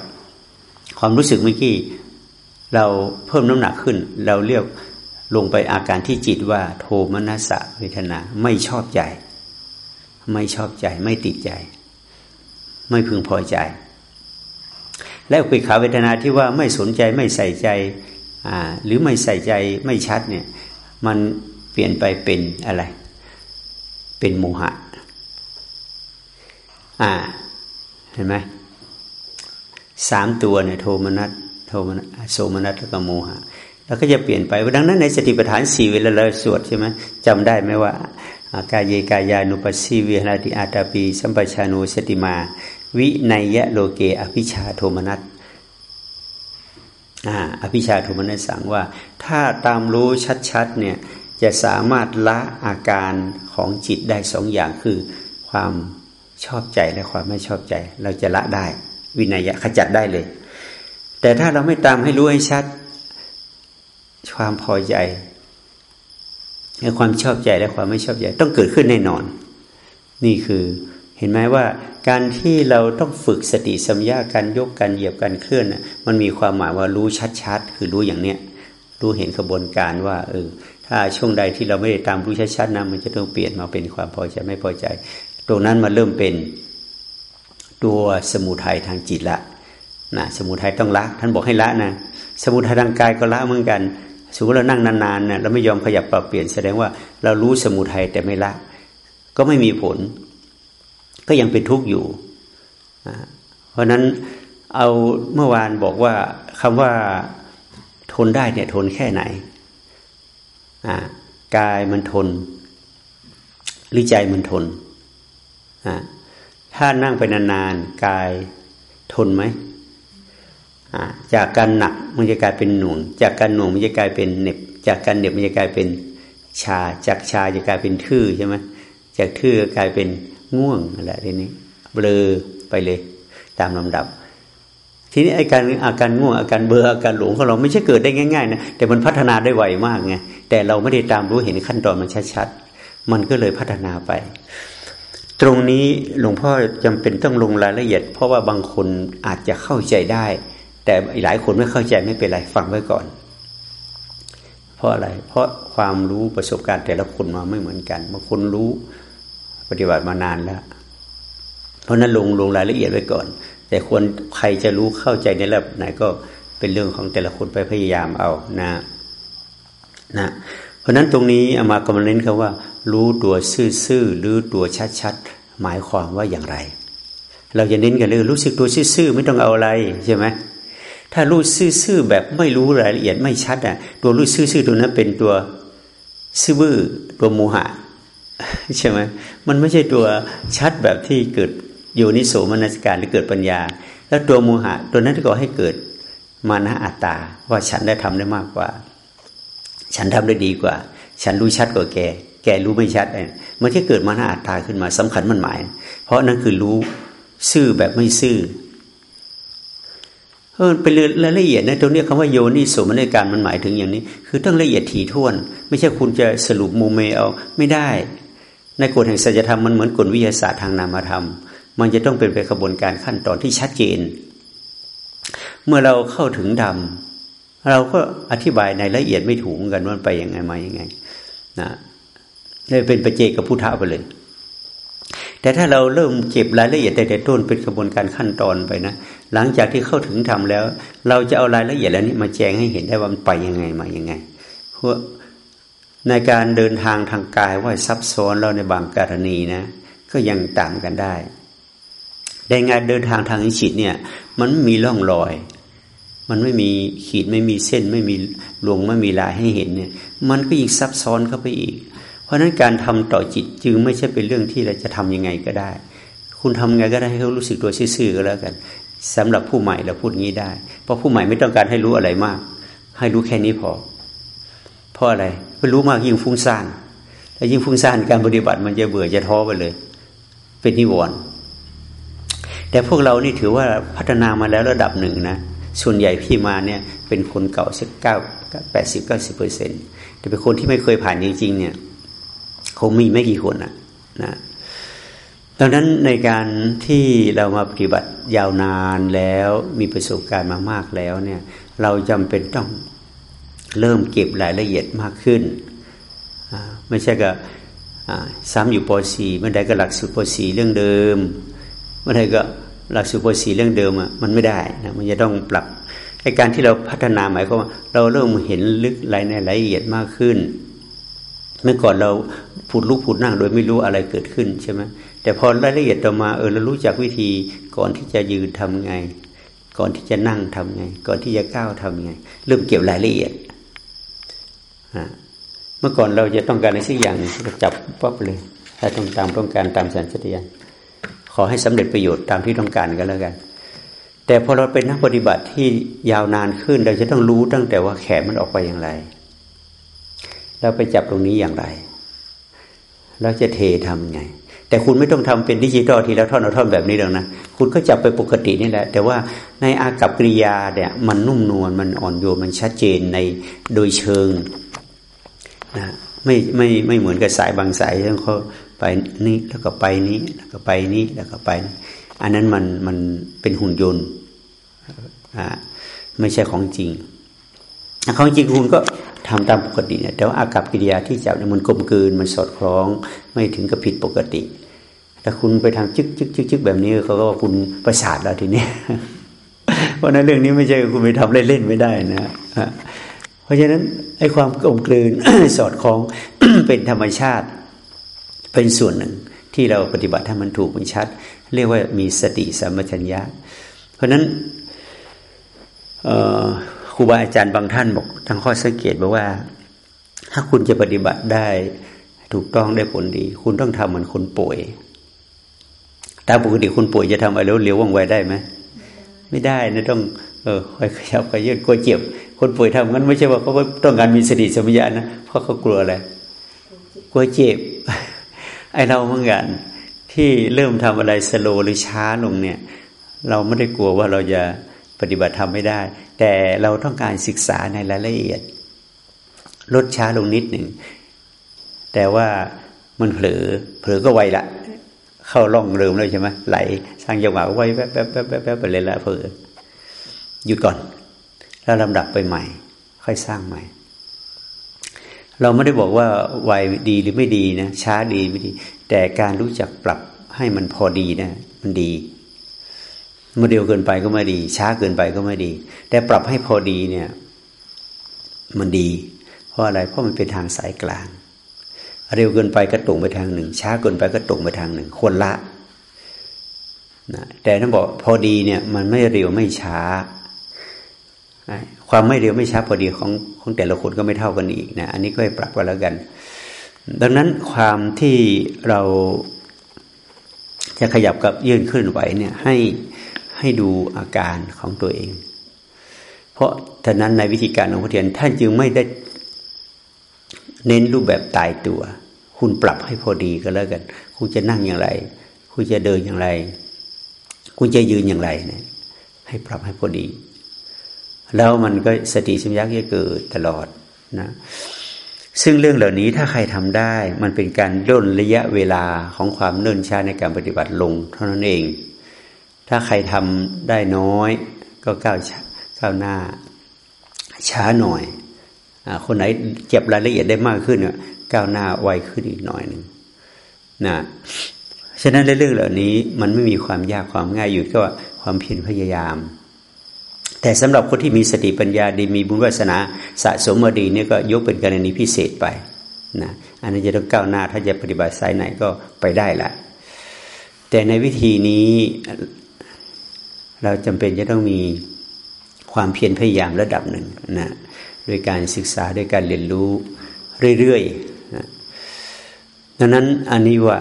ความรู้สึกเมื่อกี้ เราเพิ่มน้ำหนักขึ้น เราเรียกลงไปอาการที่จิตว่า โทมนัสเวทนา ไม่ชอบใจ ไม่ชอบใจ ไม่ติดใจ ไม่พึงพอใจ และอุเบกขาเวทนาที่ว่าไม่สนใจไม่ใส่ใจหรือไม่ใส่ใจไม่ชัดเนี่ย มันเปลี่ยนไปเป็นอะไร เป็นโมหะ อ่า เห็นไหมสามตัวเนี่ยโทมนัสโทมนัสโสมนัสแล้วก็โมหะ แล้วก็จะเปลี่ยนไปดังนั้นในสติปัฏฐานสี่เวลาเราสวดใช่ไหมจำได้ไหมว่ากายเยกายานุปัสสีวิหารติอาตาปี สัมปชานุสติมา วินัยะโลเกอภิชาโทมนัส อภิชาโทมนัสสั่งว่า ถ้าตามรู้ชัดๆเนี่ยจะสามารถละอาการของจิตได้สองอย่างคือ ความชอบใจและความไม่ชอบใจ เราจะละได้ วินัยขจัดได้เลย แต่ถ้าเราไม่ตามให้รู้ให้ชัด ความพอใจและความชอบใจและความไม่ชอบใจ ต้องเกิดขึ้นแน่นอน นี่คือ เห็นไหมว่าการที่เราต้องฝึกสติสัมยาการยกการเหยียบการเคลื่อนมันมีความหมายว่ารู้ชัดๆคือรู้อย่างเนี้ยรู้เห็นกระบวนการว่าเออถ้าช่วงใดที่เราไม่ได้ตามรู้ชัดๆนะมันจะต้องเปลี่ยนมาเป็นความพอใจไม่พอใจ ตรงนั้นมาเริ่มเป็นตัวสมุทัยทางจิตละนะสมุทัยต้องละ ท่านบอกให้ละนะสมุทัยทางกายก็ละเหมือนกันสมมติเรานั่งนานๆนี่ยเราไม่ยอมขยับปรับเปลี่ยนแสดงว่าเรารู้สมุทัยแต่ไม่ละ ก็ไม่มีผล ก็ยังเป็นทุกข์อยู่ เพราะนั้นเอาเมื่อวานบอกว่าคำว่าทนได้เนี่ยทนแค่ไหนกายมันทน หรือใจมันทน ถ้านั่งไปนานๆกายทนไหมจากการหนักมันจะกลายเป็นหน่วง จากการหน่วงมันจะกลายเป็นเหน็บ จากการเหน็บมันจะกลายเป็นชา จากชาจะกลายเป็นทื่อใช่ไหมจากทื่อกลายเป็น ง่วงอะไรทีนี้เบลอไปเลย ตามลำดับ ทีนี้อาการอาการง่วงอาการเบลออาการหลงของเราไม่ใช่เกิดได้ง่ายๆนะแต่มันพัฒนาได้ไวมากไงแต่เราไม่ได้ตามรู้เห็นขั้นตอนมันชัดๆมันก็เลยพัฒนาไป ตรงนี้หลวงพ่อจำเป็นต้องลงรายละเอียด เพราะว่าบางคนอาจจะเข้าใจได้ แต่หลายคนไม่เข้าใจไม่เป็นไรฟังไว้ก่อนเพราะอะไร เพราะความรู้ประสบการณ์แต่ละคนมาไม่เหมือนกัน บางคนรู้ ปฏิบัติมานานแล้ว เพราะนั้นลงลงรายละเอียดไว้ก่อน แต่ควรใครจะรู้เข้าใจในระดับไหนก็เป็นเรื่องของแต่ละคนไปพยายามเอานะนะเพราะนั้นตรงนี้เอามากำลังเน้นคำว่า รู้ตัวซื่อๆหรือตัวชัดๆหมายความว่าอย่างไร เราจะเน้นกันเลยรู้สึกตัวซื่อๆไม่ต้องเอาอะไรใช่ไหมถ้ารู้ซื่อๆแบบไม่รู้รายละเอียดไม่ชัดอะตัวรู้ซื่อๆตัวนั้นเป็นตัวซื่อบื้อตัวโมหะ ใช่ไหมมันไม่ใช่ตัวชัดแบบที่เกิดอยู่นิโสมนัสการหรือเกิดปัญญา แล้วตัวโมหะ ตัวนั้นก็ให้เกิดมานะอัตตา ว่าฉันได้ทำได้มากกว่า ฉันทำได้ดีกว่า ฉันรู้ชัดกว่าแก แกรู้ไม่ชัดมันจะเกิดมานะอัตตาขึ้นมาสำคัญมันหมาย เพราะนั่นคือรู้ซื่อแบบไม่ซื่อเออเป็นรายละเอียดนะตรงนี้คำว่าโยนิสมนการมันหมายถึงอย่างนี้ คือต้องละเอียดถี่ถ้วน ไม่ใช่คุณจะสรุปโมเมเอาไม่ได้ ในกฎแห่งสัจธรรมมันเหมือนกฎวิทยาศาสตร์ทางนามธรรม มันจะต้องเป็นไปกระบวนการขั้นตอนที่ชัดเจน เมื่อเราเข้าถึงดำเราก็อธิบายในละเอียดไม่ถูกกันว่าไปยังไงมายังไงนะเลยเป็นประเจกับพุทธะไปเลย แต่ถ้าเราเริ่มเก็บรายละเอียดแต่ต้นเป็นกระบวนการขั้นตอนไปนะหลังจากที่เข้าถึงทำแล้ว เราจะเอารายละเอียดแล้วนี้มาแจ้งให้เห็นได้ว่ามันไปยังไงมายังไงเพราะ ในการเดินทางทางกายว่าซับซ้อนเราในบางกรณีนะ ก็ยังต่างกันได้ในงานเดินทางทางจิตเนี่ย มันไม่มีร่องรอย มันไม่มีขีดไม่มีเส้น ไม่มีลวงไม่มีลายให้เห็นเนี่ย มันก็ยิ่งซับซ้อนเข้าไปอีก เพราะนั้นการทำต่อจิตจึงไม่ใช่เป็นเรื่องที่เราจะทํำยังไงก็ได้ คุณทำไงก็ได้ให้เขารู้สึกตัวซื่อๆก็แล้วกันสำหรับผู้ใหม่เราพูดงี้ได้ เพราะผู้ใหม่ไม่ต้องการให้รู้อะไรมาก ให้รู้แค่นี้พอเพราะอะไร เพราะรู้มากยิ่งฟุ้งซ่านถ้ายิ่งฟุ้งซ่านการปฏิบัติ มันจะเบื่อจะท้อไปเลย เป็นนิวรณ์แต่พวกเรานี่ถือว่าพัฒนามาแล้วระดับหนึ่งนะส่วนใหญ่ที่มาเนี่ยเป็นคนเก่าสักเก้าแปดสิบเก้าสิบเปอร์เซ็นต์แต่เป็นคนที่ไม่เคยผ่านจริง ๆ เนี่ยคงมีไม่กี่คนนะนะดังนั้นในการที่เรามาปฏิบัติยาวนานแล้วมีประสบการณ์มามากแล้วเนี่ย เราจำเป็นต้อง เริ่มเก็บรายละเอียดมากขึ้น ไม่ใช่ก็ซ้ำอยู่ป .4 เมื่อใดก็หลักสูตรป .4 เรื่องเดิม เมื่อใดก็หลักสูตรป .4 เรื่องเดิมอะมันไม่ได้นะมันจะต้องปรับในการที่เราพัฒนาหมายความว่าเราเริ่มเห็นลึกรายในรายละเอียดมากขึ้น เมื่อก่อนเราพูดลุกพูดนั่ง โดยไม่รู้อะไรเกิดขึ้นใช่ไหมแต่พอรายละเอียดต่อมาเออเรารู้จักวิธีก่อนที่จะยืนทำไง ก่อนที่จะนั่งทำไง ก่อนที่จะก้าวทำไง เริ่มเก็บรายละเอียด เมื่อก่อนเราจะต้องการอะไรสักอย่างก็จับปั๊บเลย ถ้าต้องตามต้องการตามสัญชาตญาณขอให้สำเร็จประโยชน์ตามที่ต้องการก็แล้วกัน แต่พอเราเป็นนักปฏิบัติที่ยาวนานขึ้น เราจะต้องรู้ตั้งแต่ว่าแขนมันออกไปอย่างไร เราไปจับตรงนี้อย่างไรแล้วจะเททํำไง แต่คุณไม่ต้องทำเป็นดิจิตอลทีละท่อนละท่อนแบบนี้หรอกนะ คุณก็จับไปปกตินี่แหละ แต่ว่าในอากับกิริยาเนี่ยมันนุ่มนวลมันอ่อนโยนมันชัดเจนในโดยเชิง นะไม่ไม่ไม่เหมือนกับสายบางสายที่เขาไปนี่แล้วก็ไปนี้แล้วก็ไปนี้แล้วก็ไปอันนั้นมันมันเป็นหุ่นยนต์อ่าไม่ใช่ของจริงของจริงคุณก็ทำตามปกติเนี่ยแต่ว่าอากับกิริยาที่จับเนี่ยมันกลมกลืนมันสอดคล้องไม่ถึงกับผิดปกติถ้าคุณไปทำจึกจึกจึกจึกแบบนี้เขาก็ว่าคุณประสาทแล้วทีนี้เพราะนั้นเรื่องนี้ไม่ใช่คุณไปทำเล่นๆไม่ได้นะเพ ราะฉะนั้นไอ้ความกลมกลืนสอดคล้องเป็นธรรมชาติ เป็นส่วนหนึ่งที่เราปฏิบัติถ้มันถูกมันชัด เรียกว่ามีสติสัมปชัญญะ เพราะฉะนั้นครูบาอาจารย์บางท่านบอกทางข้อสังเกตบอกว่า ถ้าคุณจะปฏิบัติได้ถูกต้องได้ผลดี คุณต้องทำเหมือนคนป่วยตามปกติคนป่วยจะทำอะไรเร็วว่องไวได้ไหมไม่ได้นะต้องเออคอยขยับขยื่นกลัวเจ็บ คนป่วยทำงั้นไม่ใช่ว่าเขาต้องการมีสติสมัญญานะเพราะเขากลัวอะไรกลัวเจ็บไอเราเหมือนกันที่เริ่มทำอะไรสโลหรือช้าลงเนี่ย เราไม่ได้กลัวว่าเราจะปฏิบัติทำไม่ได้ แต่เราต้องการศึกษาในรายละเอียด ลดช้าลงนิดหนึ่งแต่ว่ามันเผลอเผลอก็ไวละ เข้าล่องเริมเลยใช่ไหมไหลสร้างจังหวะไวแป๊บแป๊บแป๊บแป๊บไปเลยละเผลอหยุดก่อน แล้วลำดับไปใหม่ ค่อยสร้างใหม่ เราไม่ได้บอกว่าไวดีหรือไม่ดีนะช้าดีไม่ดี แต่การรู้จักปรับให้มันพอดีนะมันดีมื่อเร็วเกินไปก็ไม่ดี ช้าเกินไปก็ไม่ดี แต่ปรับให้พอดีเนี่ย มันดี เพราะอะไรเพราะมันเป็นทางสายกลาง เร็วเกินไปก็ตรงไปทางหนึ่ง ช้าเกินไปก็ตรงไปทางหนึ่งควรละนะแต่ท่านบอกพอดีเนี่ย มันไม่เร็วไม่ช้า ความไม่เร็วไม่ช้าพอดีของของแต่ละคนก็ไม่เท่ากันอีกนะอันนี้ก็ให้ปรับกันแล้วกัน ดังนั้นความที่เราจะขยับกับยื่นขึ้นไหวเนี่ยให้ให้ดูอาการของตัวเอง เพราะฉะนั้นในวิธีการของพระเทียนท่านจึงไม่ได้เน้นรูปแบบตายตัว คุณปรับให้พอดีก็แล้วกัน คุณจะนั่งอย่างไร คุณจะเดินอย่างไร คุณจะยืนอย่างไรเนี่ยให้ปรับให้พอดี แล้วมันก็สติสัมยักจะเกิดตลอดนะซึ่งเรื่องเหล่านี้ถ้าใครทำได้มันเป็นการย่นระยะเวลาของความเนิ่นช้าในการปฏิบัติลงเท่านั้นเอง ถ้าใครทำได้น้อย ก็ก้าวก้าวหน้า ช้าหน่อยอคนไหนเก็บรายละเอียดได้มากขึ้นก้าวหน้าไวขึ้นอีกหน่อยหนึ่งนะฉะนั้นเรื่องเหล่านี้มันไม่มีความยากความง่ายอยู่ก็ความเพียรพยายาม แต่สำหรับคนที่มีสติปัญญาดีมีบุญวาสนาสะสมมาดีเนี่ยก็ยกเป็นกรณีพิเศษไปนะอันนี้จะต้องก้าวหน้าถ้าจะปฏิบัติสายไหนก็ไปได้ละแต่ในวิธีนี้เราจำเป็นจะต้องมีความเพียรพยายามระดับหนึ่งนะโดยการศึกษาด้วยการเรียนรู้เรื่อยๆนะดังนั้นอันนี้ว่า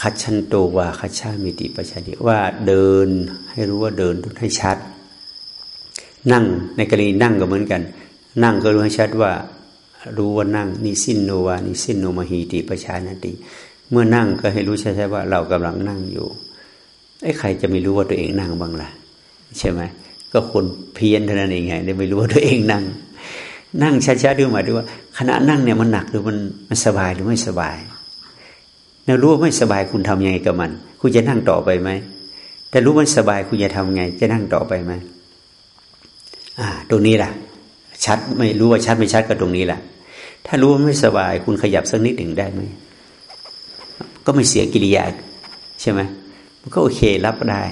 คัดชันโตว่าคัดชามิติประชาว่าเดินให้รู้ว่าเดินให้ชัด นั่งในกรณีนั่งก็เหมือนกัน นั่งก็รู้ให้ชัดว่า รู้ว่านั่งนิสินโนวานิสินโนมหีติประชานติ เมื่อนั่งก็ให้รู้ชัดๆว่าเรากำลังนั่งอยู่ไอ้ใครจะไม่รู้ว่าตัวเองนั่งบ้างล่ะ ใช่ไหมก็คนเพี้ยนเท่านั้นเองไงไม่รู้ว่าตัวเองนั่ง นั่งช้าๆดูหมายถึงว่าขณะนั่งเนี่ยมันหนักหรือมันมันสบายหรือไม่สบายเรารู้ว่าไม่สบายคุณทำยังไงกับมัน คุณจะนั่งต่อไปไหมแต่รู้มันสบายคุณจะทำไง จะนั่งต่อไปไหม อ่า ตรงนี้แหละชัดไม่รู้ว่าชัดไม่ชัดก็ตรงนี้แหละถ้ารู้ว่าไม่สบาย คุณขยับสักนิดหนึ่งได้ไหมก็ไม่เสียกิริยา ใช่ไหมมันก็โอเครับได้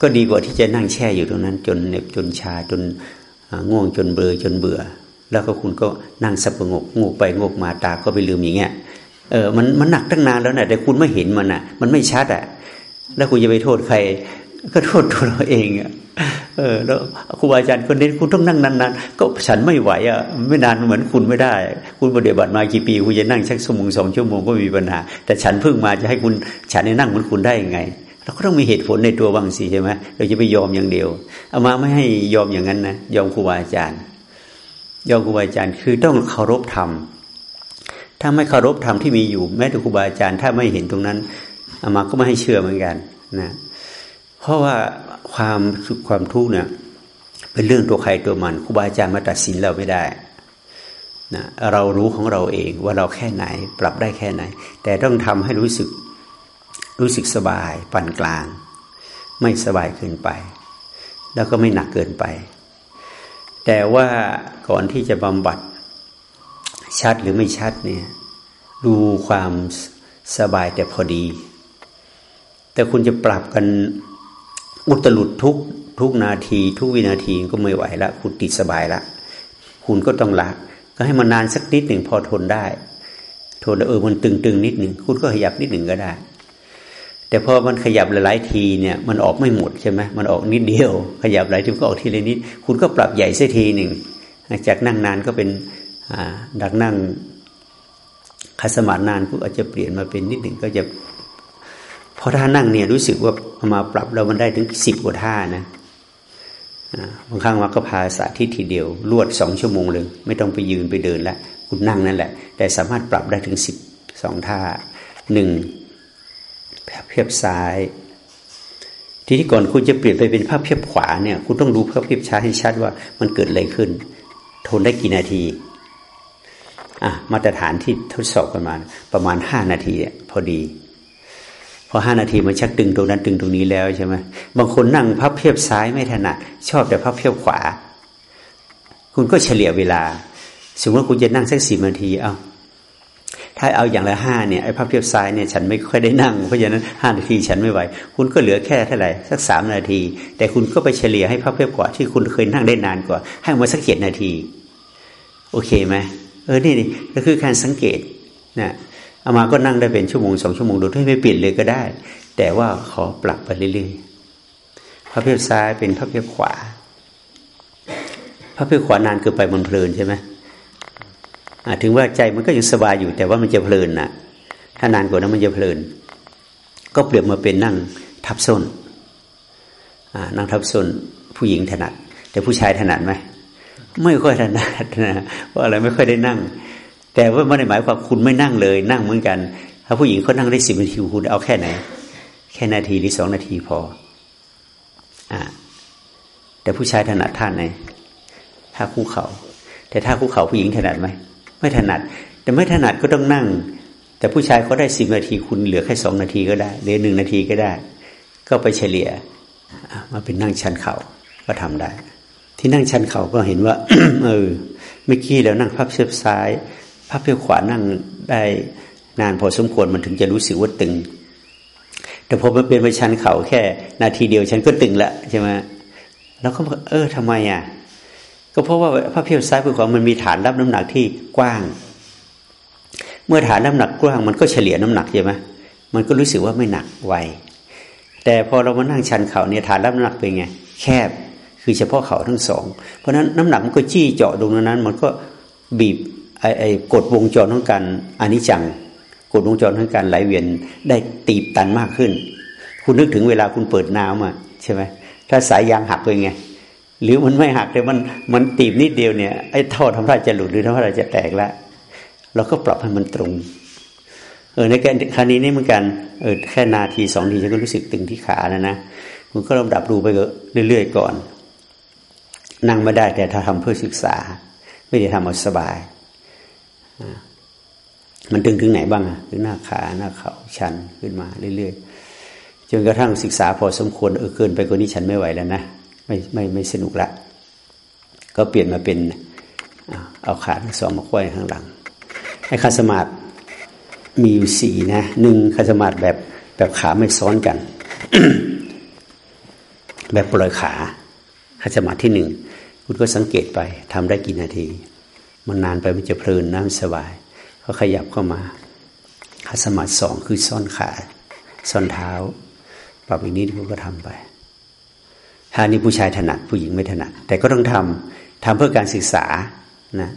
ก็ดีกว่าที่จะนั่งแช่อยู่ตรงนั้น จนเหน็บจนชาจนง่วงจนเบลอจนเบื่อ แล้วก็คุณก็นั่งสงบงูไปงกมาตาก็ไปลืมอย่างเงี้ยเออมันมันหนักตั้งนานแล้วนะแต่คุณไม่เห็นมันอะ มันไม่ชัดอะ แล้วคุณจะไปโทษใคร ก็โทษตัวเราเองอะเออแล้วครูบาอาจารย์คนนี้คุณต้องนั่งนานๆก็ฉันไม่ไหวอะไม่นานเหมือนคุณไม่ได้ คุณปฏิบัติมากี่ปีคุณจะนั่งชักชั่วโมงสองชั่วโมงก็มีปัญหา แต่ฉันเพิ่งมาจะให้คุณฉันในนั่งเหมือนคุณได้ยังไงเราก็ต้องมีเหตุผลในตัวบางสิใช่ไหมเราจะไปยอมอย่างเดียวเอามาไม่ให้ยอมอย่างนั้นนะยอมครูบาอาจารย์ ยอมครูบาอาจารย์คือต้องเคารพธรรมถ้าไม่เคารพธรรมที่มีอยู่แม้แต่ครูบาอาจารย์ ถ้าไม่เห็นตรงนั้นเอามาก็ไม่ให้เชื่อเหมือนกันนะ เพราะว่าความสุขความทุกข์เนี่ย เป็นเรื่องตัวใครตัวมันครูบาอาจารย์มาตัดสินเราไม่ได้นะเรารู้ของเราเองว่าเราแค่ไหน ปรับได้แค่ไหน แต่ต้องทำให้รู้สึกรู้สึกสบายปานกลาง ไม่สบายเกินไป แล้วก็ไม่หนักเกินไป แต่ว่าก่อนที่จะบำบัดชัดหรือไม่ชัดเนี่ยดูความสบายแต่พอดี แต่คุณจะปรับกัน อุตลุดทุกทุกนาที ทุกวินาทีก็ไม่ไหวละคุณติดสบายละคุณก็ต้องละก็ให้มันนานสักนิดหนึ่งพอทนได้ ทนเออมันตึงๆนิดหนึ่งคุณก็ขยับนิดหนึ่งก็ได้ แต่พอมันขยับหลายๆทีเนี่ย มันออกไม่หมดใช่ไหมมันออกนิดเดียว ขยับหลายทีก็ออกทีละนิด คุณก็ปรับใหญ่เสียทีหนึ่งจากนั่งนานก็เป็นดักนั่งคัสมานานก็อาจจะเปลี่ยนมาเป็นนิดหนึ่งก็จะ พอท่านั่งเนี่ยรู้สึกว่ามาปรับเรามันได้ถึงสิบกว่าท่านะบางครั้งมาก็พาสาธิตทีเดียวลวดสองชั่วโมงเลยไม่ต้องไปยืนไปเดินล้วคุณนั่งนั่นแหละ แต่สามารถปรับได้ถึงสิบสองท่าหนึ่งเพียบซ้าย ทีนี้ก่อนคุณจะเปลี่ยนไปเป็นภาพเพียบขวาเนี่ย คุณต้องดูภาพเพียบช้าให้ชัดว่ามันเกิดอะไรขึ้น ทนได้กี่นาทีอะมาตรฐานที่ทดสอบกันมา ประมาณห้านาทีพอดี พอห้านาทีมันชักตึงตรงนั้นตึงตรงนี้แล้วใช่ไหมบางคนนั่งพับเพียบซ้ายไม่ถนัดชอบแต่พับเพียบขวา คุณก็เฉลี่ยเวลา สมมติว่าคุณจะนั่งสักสี่นาทีเอาถ้าเอาอย่างละห้าเนี่ยไอ้พับเพียบซ้ายเนี่ยฉันไม่ค่อยได้นั่งเพราะฉะนั้นห้านาทีฉันไม่ไหว คุณก็เหลือแค่เท่าไหร่สักสามนาที แต่คุณก็ไปเฉลี่ยให้พับเพียบขวาที่คุณเคยนั่งได้นานกว่า ให้มาสักเจ็ดนาที โอเคไหมเออนี่นี่ก็คือการสังเกตนะ อามาก็นั่งได้เป็นชั่วโมงสองชั่วโมงโดยที่ไม่เปลี่ยนเลยก็ได้ แต่ว่าขอปรับไปเรื่อยๆพระเพียบซ้ายเป็นพระเพียบขวาพระเพียบขวานานเกินไปมันเพลินใช่ไหมถึงว่าใจมันก็ยังสบายอยู่ แต่ว่ามันจะเพลินนะถ้านานกว่านั้นมันจะเพลิน ก็เปลี่ยนมาเป็นนั่งทับส้นนั่งทับส้นผู้หญิงถนัด แต่ผู้ชายถนัดไหมไม่ค่อยถนัดนะเพราะอะไรไม่ค่อยได้นั่ง แต่ว่าไม่ได้หมายความคุณไม่นั่งเลย นั่งเหมือนกัน ถ้าผู้หญิงเขานั่งได้สิบนาทีคุณเอาแค่ไหน แค่นาทีหรือสองนาทีพออ่าแต่ผู้ชายถนัดท่านไหนท่าคู่เขาแต่ท่าคู่เขาผู้หญิงถนัดไหมไม่ถนัด แต่ไม่ถนัดก็ต้องนั่ง แต่ผู้ชายเขาได้สิบนาทีคุณเหลือแค่สองนาทีก็ได้หรือหนึ่งนาทีก็ได้ ก็ไปเฉลี่ยมาเป็นนั่งชันเขา่าก็ทำได้ ที่นั่งชันเขา่าก็เห็นว่าเออเมื่อกี้แล้วนั่งพับเชือกซ้าย พับเพียขวานั่งได้นานพอสมควรมันถึงจะรู้สึกว่าตึง แต่พอมันเป็นไปชันเข่าแค่ นาทีเดียวฉันก็ตึงละใช่ไหมแล้วก็เออทำไมอะ ก็เพราะว่าพระเพียวซ้ายเพียวขวามันมีฐานรับน้ำหนักที่กว้าง เมื่อฐานน้ำหนักกว้าง มันก็เฉลี่ยน้ำหนักใช่ไหมมันก็รู้สึกว่าไม่หนักไวแต่พอเรามานั่งชันเข่าเนี่ยฐานรับน้ำหนักเป็นไง แคบคือเฉพาะเข่าทั้งสอง เพราะนั้นน้ำหนักมันก็จี้เจาะตรงนั้น มันก็บีบ ไอ้ไอ้กดวงจรของการอนิจจังกดวงจรของการไหลเวียนได้ตีบตันมากขึ้น คุณนึกถึงเวลาคุณเปิดน้ำอะใช่ไหมถ้าสายยางหักเป็นไงหรือมันไม่หักแต่มันมันตีบนิดเดียวเนี่ยไอ้ท่อทำท่าจะหลุดหรือทำท่าจะแตกละเราก็ปรับให้มันตรง เออในการครั้นี้นี่เหมือนกันเออแค่นาทีสองทีฉันก็รู้สึกตึงที่ขาแล้วนะคุณก็ลองดับดูไปเรื่อยๆก่อน นั่งไม่ได้แต่ถ้าทำเพื่อศึกษา ไม่ได้ทำเอาสบาย มันตึงถึงไหนบ้างอะถึงหน้าขาหน้าเขาชันขึ้นมาเรื่อยๆจนกระทั่งศึกษาพอสมควรเออเกินไปกว่านี้ฉันไม่ไหวแล้วนะไม่ไม่ไม่สนุกละ ก็เปลี่ยนมาเป็นเอาขาทั้งสองมาควยข้างหลังไอ้คาสมาธิมีอยู่สี่นะหนึ่งคาสมาธิแบบแบบขาไม่ซ้อนกัน แบบปล่อยขาคาสมาธิที่หนึ่งคุณก็สังเกตไปทำได้กี่นาที มันนานไปมันจะเพลินน้ำสบาย ก็ขยับเข้ามาขัดสมาธิสองคือซ่อนขาซ่อนเท้า ปรับอีกนิดคุณก็ทำไปถ้านี้ผู้ชายถนัดผู้หญิงไม่ถนัด แต่ก็ต้องทำทำเพื่อการศึกษานะ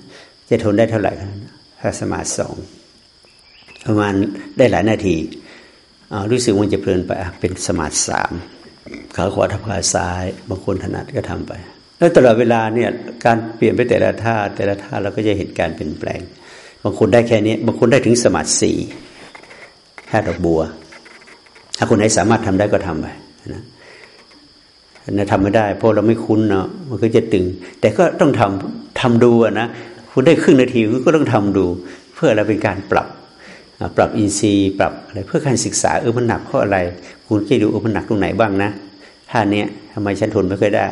จะทนได้เท่าไหร่ขัดสมาธิสองประมาณได้หลายนาทีรู้สึกมันจะเพลินไปเป็นสมาธิสามขาขวาทับขาซ้าย บางคนถนัดก็ทำไป แล้วตลอดเวลาเนี่ยการเปลี่ยนไปแต่ละท่าแต่ละท่าเราก็จะเห็นการเปลี่ยนแปลง บางคนได้แค่นี้บางคนได้ถึงสมาธิสี่ท่าดอกบัว ถ้าคนไหนสามารถทำได้ก็ทำไปนะนะทำไม่ได้ เพราะเราไม่คุ้นเนาะมันก็จะตึง แต่ก็ต้องทำทำดูนะคุณได้ครึ่งนาทีคุณก็ต้องทำดู เพื่อเราเป็นการปรับ ปรับอินทรีย์ปรับอะไรเพื่อการศึกษาเออมันหนักเพราะอะไร คุณจะดูเออมันหนักตรงไหนบ้างนะท่าเนี้ยทำไมฉันทนไม่ค่อยได้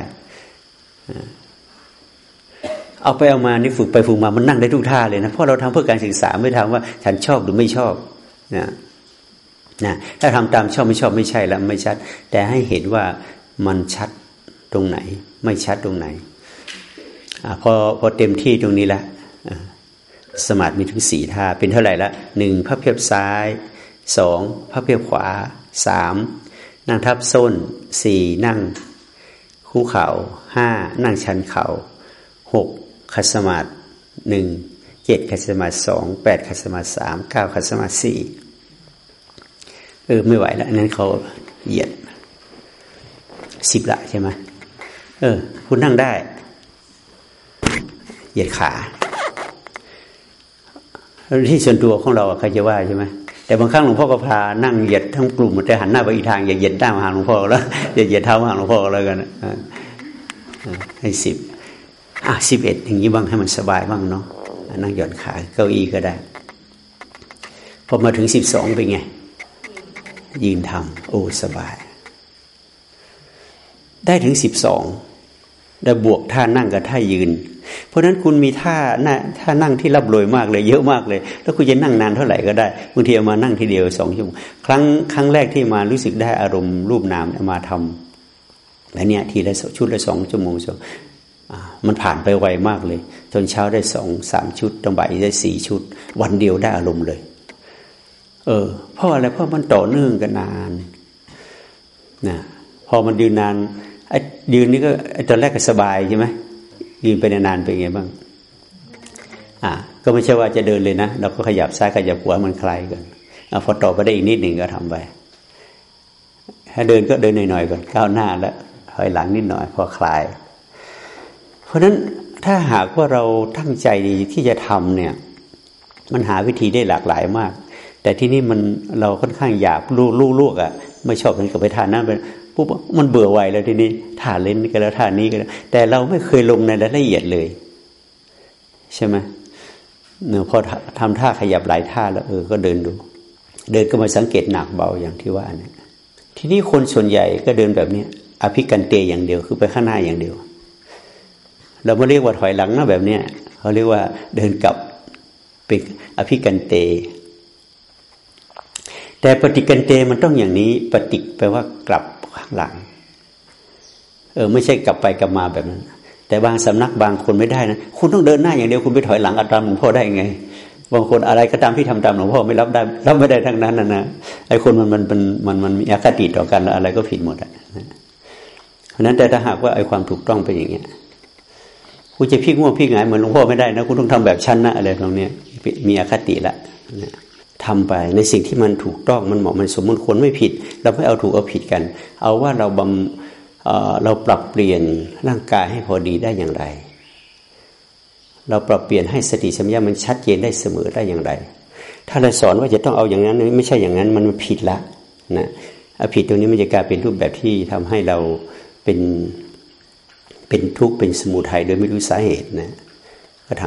เอาไปเอามานี่ฝึกไปฝึกมามันนั่งได้ทุกท่าเลยนะเพราะเราทำเพื่อการศึกษาไม่ทำว่าฉันชอบหรือไม่ชอบนะนะถ้าทำตามชอบไม่ชอบไม่ใช่แล้วไม่ชัด แต่ให้เห็นว่ามันชัดตรงไหน ไม่ชัดตรงไหนอพอพอเต็มที่ตรงนี้ละสมาธิมีถึงสี่ท่าเป็นเท่าไหร่ละหนึ่งพับเพียบซ้ายสองพับเพียบขวาสามนั่งทับส้นสี่นั่ง คู่เข่าห้านั่งชันเข่าหกคัสมาธิหนึ่งเจ็ดคัสมาธิสองแปดคัสมาธิสามเก้าคัสมาธิสี่เออไม่ไหวแล้วนั้นเขาเหยียดสิบละใช่ไหมเออ คุณนั่งได้ เหยียดขาที่ส่วนตัวของเราใครจะว่าใช่ไหม แต่บางครั้งหลวงพ่อก็พานั่งเหยียดทั้งกลุ่มแต่หันหน้าไปอีกทางอย่าเหยียดหน้ามาหาหลวงพ่อแล้วอย่าเหยียดเท้ามาหาหลวงพ่อแล้วกันให้สิบอะสิบเอ็ดอย่างนี้บ้างให้มันสบายบ้างเนาะนั่งหย่อนขาเก้าอี้ก็ได้พอมาถึงสิบสองเป็นไง ยืนทำโอ้สบาย ได้ถึงสิบสองแล้บวกท่านั่งกับท่ายืน เพราะฉะนั้นคุณมีท่าหน้าท่านั่งที่รับรวยมากเลย เยอะมากเลย แล้วคุณจะนั่งนานเท่าไหร่ก็ได้บางทีเอามานั่งทีเดียวสองชั่วโมงครั้งครั้งแรกที่มารู้สึกได้อารมณ์รูปนามมาทำแล้วเนี่ยทีละชุดละสองชั่วโมงสองมันผ่านไปไวมากเลยจนเช้าได้สองสามชุดตอนบ่ายได้สี่ชุด วันเดียวได้อารมณ์เลย เออเพราะอะไรเพราะมันต่อเนื่องกันนานนะพอมันยืนนานไอ้ยืนนี่ก็ไอ้ตอนแรกก็สบายใช่ไหม ยืนไปนานๆเป็นไงบ้าง อ่า ก็ไม่ใช่ว่าจะเดินเลยนะ เราก็ขยับซ้ายขยับขวามันคลายกันอพอต่อไปได้อีกนิดหนึ่งก็ทำไป ถ้าเดินก็เดินหน่อยๆก่อนก้าวหน้าแล้วถอยหลังนิดหน่อยพอคลาย เพราะฉะนั้นถ้าหากว่าเราตั้งใจดีที่จะทำเนี่ย มันหาวิธีได้หลากหลายมาก แต่ที่นี่มันเราค่อนข้างหยาบลูกลูกอะไม่ชอบกันกับไปทานนั้นเป็น ปุ๊บมันเบื่อไวแล้วทีนี้ท่าเล่นก็แล้วท่านี้ก็แล้ว แต่เราไม่เคยลงในรายละเอียดเลย ใช่ไหมเนื่อพอทำท่าขยับหลายท่าแล้วเออก็เดินดู เดินก็มาสังเกตหนักเบาอย่างที่ว่าเนี่ยทีนี้คนส่วนใหญ่ก็เดินแบบนี้อภิกันเตอย่างเดียวคือไปข้างหน้าอย่างเดียว เราไม่เรียกว่าถอยหลังนะแบบเนี้ยเขาเรียกว่าเดินกลับเป็นอภิกันเต แต่ปฏิกันเตมันต้องอย่างนี้ ปฏิแปลว่ากลับ ข้างหลัง เออ ไม่ใช่กลับไปกลับมาแบบนั้น แต่บางสำนักบางคนไม่ได้นะคุณต้องเดินหน้าอย่างเดียวคุณไปถอยหลังอาตามหลวงพ่อได้ไงบางคนอะไรก็ตามที่ทำตามหลวงพ่อไม่รับได้ รับไม่ได้ทั้งนั้นนะนะไอ้คนมันมันมันมันมันมีอคติต่อกันอะไรก็ผิดหมดอะเพราะนั้นแต่ถ้าหากว่าไอ้ความถูกต้องเป็นอย่างเงี้ยคุณจะพี่ง่วงพี่หงายเหมือนหลวงพ่อไม่ได้นะคุณต้องทำแบบชั้นนะอะไรตรงเนี้ยมีอคติละ ทำไปในสิ่งที่มันถูกต้องมันเหมาะมันสมมันควรไม่ผิด เราไม่เอาถูกเอาผิดกัน เอาว่าเราบำเราปรับเปลี่ยนร่างกายให้พอดีได้อย่างไร เราปรับเปลี่ยนให้สติสัมยามันชัดเจนได้เสมอได้อย่างไร ถ้าเราสอนว่าจะต้องเอาอย่างนั้นไม่ใช่อย่างนั้นมันผิดละนะอผิดตรงนี้มันจะกลายเป็นรูปแบบที่ทำให้เราเป็นเป็นทุกข์เป็นสมุทัยโดยไม่รู้สาเหตุนะก็ท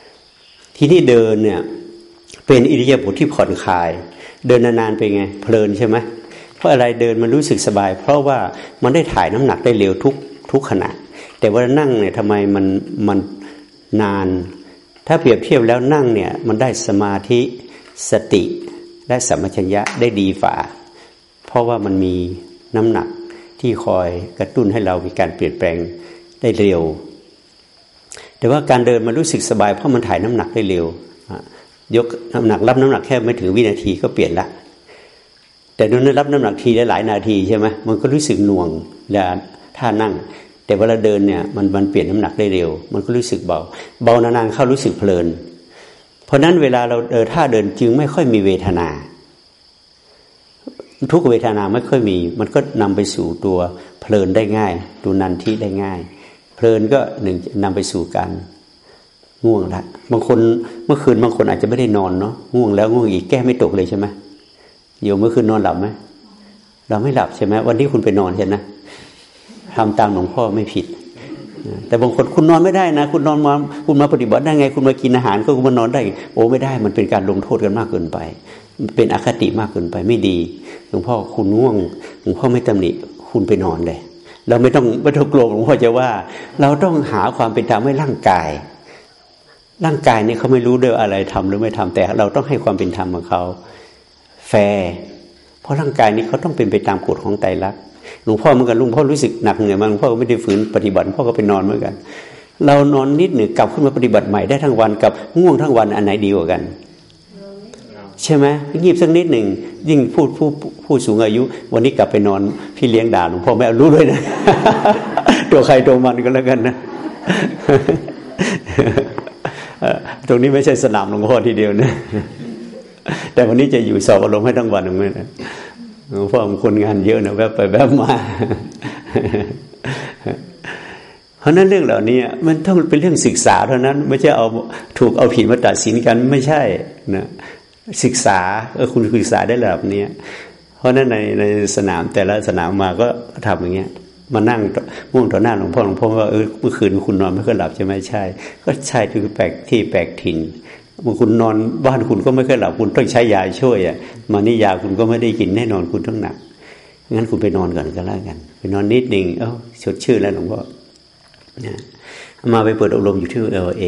ำที่นี่เดินเนี่ย เป็นอิริยาบถทที่ผ่อนคลาย เดินนานๆไปไง เพลินใช่ไหมเพราะอะไรเดินมันรู้สึกสบาย เพราะว่ามันได้ถ่ายน้ำหนักได้เร็วทุกทุกขณะ แต่ว่านั่งเนี่ยทำไมมันมันนาน ถ้าเปรียบเทียบแล้วนั่งเนี่ยมันได้สมาธิสติและสัมปชัญญะได้ดีฝ่า เพราะว่ามันมีน้ำหนักที่คอยกระตุ้นให้เรามีการเปลี่ยนแปลงได้เร็ว แต่ว่าการเดินมันรู้สึกสบายเพราะมันถ่ายน้ำหนักได้เร็ว ยกน้ำหนักรับน้ำหนักแค่ไม่ถึงวินาทีก็เปลี่ยนละแต่ดูนั้นรับน้ำหนักทีได้หลายนาทีใช่ไหมมันก็รู้สึกหน่วงเวลาท่านั่ง แต่เวลาเดินเนี่ยมันมันเปลี่ยนน้ำหนักได้เร็ว มันก็รู้สึกเบา เบานานๆเข้ารู้สึกเพลิน เพราะนั้นเวลาเราเดินท่าเดินจึงไม่ค่อยมีเวทนา ทุกเวทนาไม่ค่อยมี มันก็นำไปสู่ตัวเพลินได้ง่าย ดูนันทิได้ง่าย เพลินก็หนึ่งนำไปสู่การ ง่วงละบางคนเมื่อคืนบางคนอาจจะไม่ได้นอนเนาะง่วงแล้วง่วงอีกแก้ไม่ตกเลยใช่ไหมโยมเมื่อคืนนอนหลับไหมเราไม่หลับใช่ไหมวันที่คุณไปนอนใช่ไหมทำตามหลวงพ่อไม่ผิด แต่บางคนคุณนอนไม่ได้นะ คุณนอนมาคุณมาปฏิบัติได้ไง คุณมากินอาหารก็คุณมานอนได้ โอ้ไม่ได้ มันเป็นการลงโทษกันมากเกินไป เป็นอคติมากเกินไปไม่ดีหลวงพ่อคุณง่วงหลวงพ่อไม่ตำหนิคุณไปนอนเลย เราไม่ต้องไม่ต้องกลัวหลวงพ่อจะว่า เราต้องหาความเป็นธรรมให้ร่างกาย ร่างกายนี่เขาไม่รู้ด้วยอะไรทำหรือไม่ทำแต่ เราต้องให้ความเป็นธรรมกับเขาแฟร์เพราะร่างกายนี้เขาต้องเป็นไปตามกฎของไตรลักษณ์หลวงพ่อเหมือนกันลุงพ่อรู้สึกหนักเหนื่อยมากหลวงพ่อก็ไม่ได้ฝืนปฏิบัติพ่อก็ไปนอนเหมือนกัน เรานอนนิดหนึ่งกลับขึ้นมาปฏิบัติใหม่ได้ทั้งวันกับง่วงทั้งวันอันไหนดีกว่ากัน ใช่ไหมงีบสักนิดหนึ่งยิ่งพูดผู้ผู้สูงอายุ วันนี้กลับไปนอนพี่เลี้ยงด่าหลวงพ่อแม่รู้เลยนะ ตัวใครตัวมันก็แล้วกันนะ ตรงนี้ไม่ใช่สนามหลวงพ่อทีเดียวนะ แต่วันนี้จะอยู่สอบอารมณ์ให้ทั้งวันตรงนี้นะเพราะคนงานเยอะนะแวบไปแวบมาเพราะนั้นเรื่องเหล่านี้มันต้องเป็นเรื่องศึกษาเท่านั้น ไม่ใช่เอาถูกเอาผิดมาตัดสินกันไม่ใช่นะศึกษาเออคุณศึกษาได้ระดับนี้เพราะนั้นในในสนามแต่ละสนามมาก็ทำอย่างเงี้ย มานั่งม่วงต่อหน้าหลวงพ่อหลวงพ่อว่าเออเมื่อคืนคุณนอนไม่ค่อยหลับใช่ไหมใช่ ก็ใช่คือแปลกที่แปลกถิ่นเมื่อคุณนอนบ้านคุณก็ไม่เคยหลับคุณต้องใช้ยาช่วยอะมานี่ยาคุณก็ไม่ได้กินแน่นอนคุณต้องหนักงั้นคุณไปนอนก่อนก็แล้วกันไปนอนนิดหนึ่งเอ้าชดชื่อแล้วหลวงพ่อนะมาไปเปิดอบรมอยู่ที่เอลเอ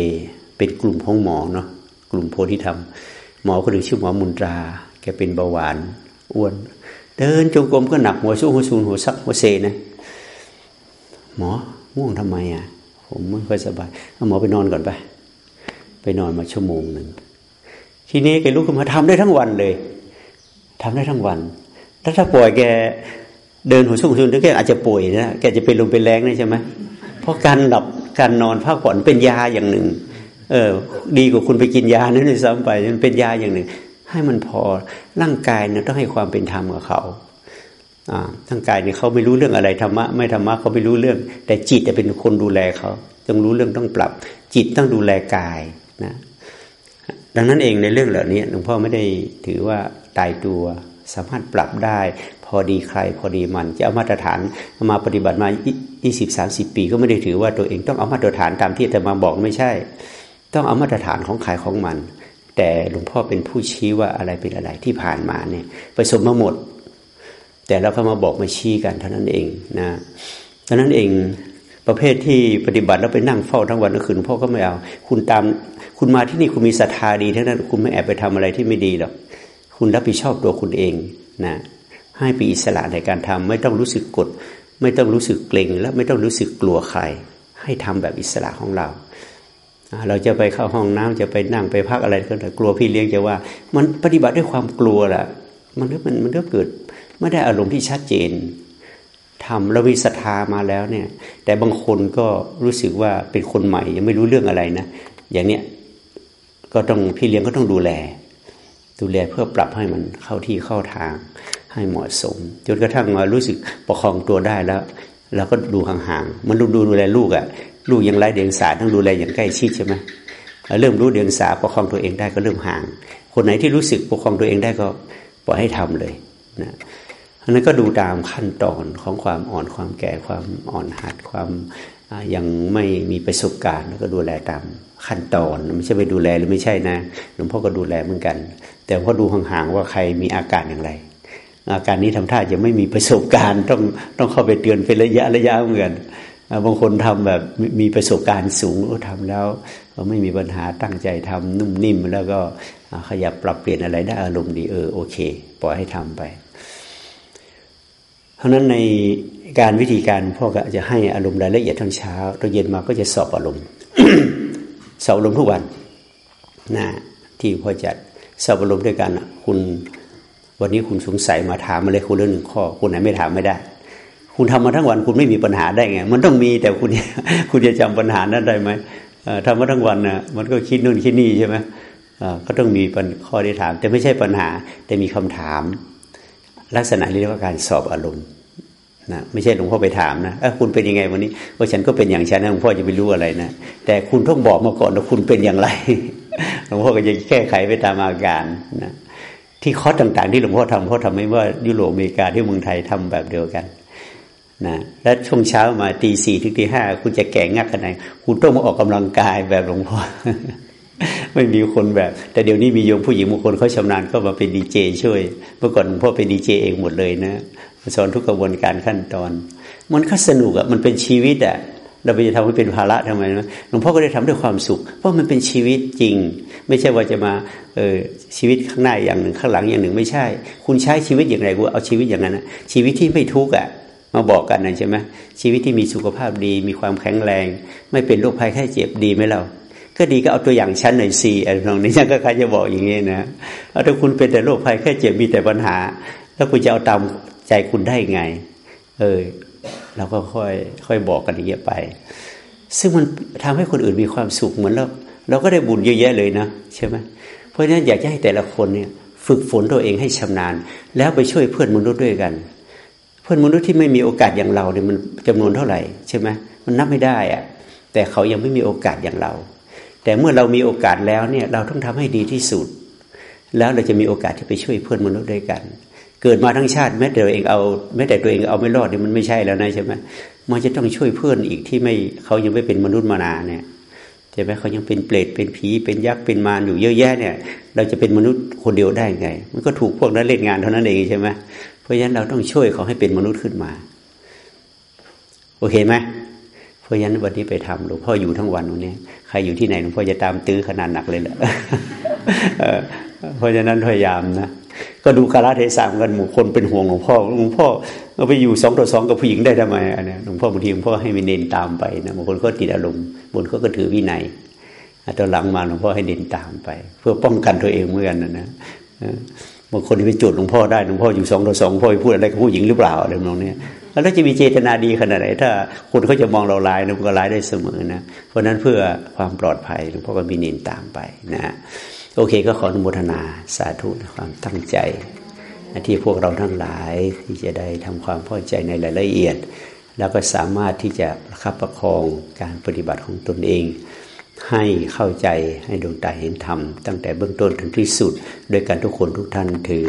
เป็นกลุ่มของหมอเนาะกลุ่มโพธิธรรม หมอคนหนึ่งชื่อหมอมุนตรา แกเป็นเบาหวานอ้วน เดินจงกรมก็หนักหัวสู้หัวซูนหัวซักหัวเซนะ หมอง่วงทำไมอะ ผมไม่ค่อยสบายเอาหมอไปนอนก่อนไป ไปนอนมาชั่วโมงหนึ่งทีนี้แกลุกขึ้นมาทำได้ทั้งวันเลยทำได้ทั้งวันแล้วถ้าป่วยแกเดินหัวชุ่มชุ่มแกอาจจะป่วยนะแกจะเป็นลมเป็นแรงนะใช่ไหมเพราะการหลับการนอนพักผ่อนเป็นยาอย่างหนึ่ง เออ ดีกว่าคุณไปกินยานั่นเลยซ้ำไปมันเป็นยาอย่างหนึ่ง ให้มันพอร่างกายเนี่ยต้องให้ความเป็นธรรมกับเขา อ่างกายเนี่ยเขาไม่รู้เรื่องอะไรธรรมะไม่ธรรมะเขาไม่รู้เรื่อง แต่จิตจะเป็นคนดูแลเขาต้องรู้เรื่องต้องปรับ จิตต้องดูแลกายนะดังนั้นเองในเรื่องเหล่านี้หลวงพ่อไม่ได้ถือว่าตายตัวสามารถปรับได้ พอดีใครพอดีมันจะเอามาตรฐานมาปฏิบัติมา20 30 ปี ก็ไม่ได้ถือว่าตัวเองต้องเอามาตรฐานตามที่แต่มาบอกไม่ใช่ ต้องเอามาตรฐานของใครของมัน แต่หลวงพ่อเป็นผู้ชี้ว่าอะไรเป็นอะไรที่ผ่านมาเนี่ยไปสมมาหมด แต่เราก็มาบอกมาชี้กันเท่านั้นเองนะเท่านั้นเองประเภทที่ปฏิบัติแล้วไปนั่งเฝ้าทั้งวันทั้งคืนพ่อก็ไม่เอา คุณตามคุณมาที่นี่คุณมีศรัทธาดีทั้งนั้นคุณไม่แอบไปทำอะไรที่ไม่ดีหรอกคุณรับผิดชอบตัวคุณเองนะให้ปีอิสระในการทำไม่ต้องรู้สึกกด ไม่ต้องรู้สึกเกรงและไม่ต้องรู้สึกกลัวใคร ให้ทำแบบอิสระของเรา เราจะไปเข้าห้องน้ำจะไปนั่งไปพักอะไรก็แต่กลัวพี่เลี้ยงจะว่า มันปฏิบัติด้วยความกลัวแหละมันมันมันก็เกิด ไม่ได้อารมณ์ที่ชัดเจนทำเรามีศรัทธามาแล้วเนี่ย แต่บางคนก็รู้สึกว่าเป็นคนใหม่ยังไม่รู้เรื่องอะไรนะอย่างเนี้ยก็ต้องพี่เลี้ยงก็ต้องดูแล ดูแลเพื่อปรับให้มันเข้าที่เข้าทางให้เหมาะสมจนกระทั่งมารู้สึกประคองตัวได้แล้วเราก็ดูห่างๆมันดูดูดูแลลูกอะ่ะลูกยังไร้เดียงสาต้องดูแลอย่างใกล้ชิดใช่ไหมเริ่มรู้เดียงสาประคองตัวเองได้ก็เริ่มห่าง คนไหนที่รู้สึกปกครองตัวเองได้ก็ปล่อยให้ทำเลยนะ อันนั้นก็ดูตามขั้นตอนของความอ่อนความแก่ความอ่อนหัดความยังไม่มีประสบการณ์ก็ดูแลตามขั้นตอนไม่ใช่ไปดูแลหรือไม่ใช่นะหลวงพ่อก็ดูแลเหมือนกัน แต่พอดูห่างๆว่าใครมีอาการอย่างไร อาการนี้ทำท่าจะไม่มีประสบการณ์ต้องต้องเข้าไปเตือนเป็นระยะระยะเหมือนกันบางคนทำแบบมีประสบการณ์สูงก็ทำแล้วไม่มีปัญหาตั้งใจทำนุ่มนิ่ม แล้วก็ขยับปรับเปลี่ยนอะไรได้อารมณ์ดีเออโอเค ปล่อยให้ทำไป เพราะนั้นในการวิธีการพ่อก็จะให้อารมณ์รายละเอียดทั้งเช้าตอนเย็นมาก็จะสอบอารมณ์สอบอารมณ์ทุกวันนะที่พ่อจัดสอบอารมณ์ด้วยกันคุณวันนี้คุณสงสัยมาถามมาเลยคุณเรื่องหนึ่งข้อ คุณไหนไม่ถามไม่ได้ คุณทำมาทั้งวันคุณไม่มีปัญหาได้ไง มันต้องมีแต่คุณคุณจะจำปัญหานั้นได้ไหมทำมาทั้งวันนะมันก็คิดนู่นคิดนี่ใช่ไหมก็ต้องมีข้อที่ถาม แต่ไม่ใช่ปัญหาแต่มีคำถาม ลักษณะเรียกว่าการสอบอารมณ์นะไม่ใช่หลวงพ่อไปถามนะคุณเป็นยังไงวันนี้ว่าฉันก็เป็นอย่างฉันนะหลวงพ่อจะไปรู้อะไรนะแต่คุณต้องบอกมาก่อนว่าคุณเป็นอย่างไรหลวงพ่อก็จะแก้ไขไปตามอาการนะที่คอร์สต่างๆที่หลวงพ่อทำพ่อทำไม่ว่ายุโรปอเมริกาที่เมืองไทยทำแบบเดียวกันนะและช่วงเช้ามาตีสี่ถึงตีห้าคุณจะแก่งักขนาดไหนคุณต้องมาออกกำลังกายแบบหลวงพ่อ ไม่มีคนแบบ แต่เดี๋ยวนี้มีโยมผู้หญิงบางคนเขาชำนาญก็มาเป็นดีเจช่วย เมื่อก่อนหลวงพ่อเป็นดีเจเองหมดเลยนะสอนทุกกระบวนการขั้นตอน มันก็สนุกอะ่ะมันเป็นชีวิตอะ่ะเราไปจะทำให้เป็นภาระทำไมนะหลวงพ่อก็ได้ทำด้วยความสุข เพราะมันเป็นชีวิตจริง ไม่ใช่ว่าจะมาเออชีวิตข้างหน้าอย่างหนึ่งข้างหลังอย่างหนึ่งไม่ใช่ คุณใช้ชีวิตอย่างไรกูเอาชีวิตอย่างนั้นนะชีวิตที่ไม่ทุกข์อะมาบอกกันนะใช่ไหมชีวิตที่มีสุขภาพดี มีความแข็งแรง ไม่เป็นโรคภัยแค่เจ็บดีไหมเรา ก็ดีก็เอาตัวอย่างชั้นหน่อยซีอะไรตรงนี้ฉันก็ใครจะบอกอย่างนี้นะเอาถ้าคุณเป็นแต่โรคภัยแค่เจ็บมีแต่ปัญหา แล้วคุณจะเอาตามใจคุณได้ไง เออเราก็ค่อย ค่อยบอกกันอย่างเงี้ยไป ซึ่งมันทำให้คนอื่นมีความสุขเหมือนเราเราก็ได้บุญเยอะแยะเลยนะใช่ไหมเพราะฉะนั้นอยากจะให้แต่ละคนเนี่ย ฝึกฝนตัวเองให้ชำนาญ แล้วไปช่วยเพื่อนมนุษย์ด้วยกัน เพื่อนมนุษย์ที่ไม่มีโอกาสอย่างเราเนี่ยมันจำนวนเท่าไหร่ใช่ไหมมันนับไม่ได้อะแต่เขายังไม่มีโอกาสอย่างเรา แต่เมื่อเรามีโอกาสแล้วเนี่ยเราต้องทำให้ดีที่สุด แล้วเราจะมีโอกาสที่ไปช่วยเพื่อนมนุษย์ด้วยกัน เกิดมาทั้งชาติแม้แต่ตัวเองเอาแม้แต่ตัวเองเอาไม่รอดเนี่ยมันไม่ใช่แล้วนะใช่ไหมมันจะต้องช่วยเพื่อนอีกที่ไม่เขายังไม่เป็นมนุษย์มานาเนี่ยใช่ไหมเขายังเป็นเปรตเป็นผีเป็นยักษ์เป็นมารอยู่เยอะแยะเนี่ย เราจะเป็นมนุษย์คนเดียวได้ไง มันก็ถูกพวกนั้นเล่นงานเท่านั้นเองใช่ไหมเพราะฉะนั้นเราต้องช่วยเขาให้เป็นมนุษย์ขึ้นมา โอเคไหม เพราะฉะนั้นวันนี้ไปทำหลวงพ่ออยู่ทั้งวันวันนี้ใครอยู่ที่ไหนหลวงพ่อจะตามตื้อขนาดหนักเลยแหละเพราะฉะนั้นพยายามนะก็ดูคาราเทศะกันหมู่คนเป็นห่วงหลวงพ่อหลวงพ่อเราไปอยู่สองต่อสองกับผู้หญิงได้ทำไมอันนี้หลวงพ่อบางทีหลวงพ่อให้มีเน้นตามไปนะบางคนก็ติดอารมณ์บางคนก็ถือวินัยตอนหลังมาหลวงพ่อให้เน้นตามไป เพื่อป้องกันตัวเองเหมือนกันนะนะบางคนที่ไปจุดหลวงพ่อได้หลวงพ่ออยู่สองต่อสองพ่อไปพูดอะไรกับผู้หญิงหรือเปล่าอะไรแบบนี้ แล้วจะมีเจตนาดีขนาดไหน ถ้าคนเขาจะมองเราลายมันก็ลายได้เสมอนะ เพราะนั้นเพื่อความปลอดภัยหลวงพ่อก็มีน้นตามไปนะโอเคก็ขออนุโมทนาสาธุความตั้งใจที่พวกเราทั้งหลายที่จะได้ทำความพอใจในรายละเอียด แล้วก็สามารถที่จะประคับประคองการปฏิบัติของตนเอง ให้เข้าใจให้ดวงตาเห็นธรรมตั้งแต่เบื้องต้นถึงที่สุดโดยการทุกคนทุกท่านถือ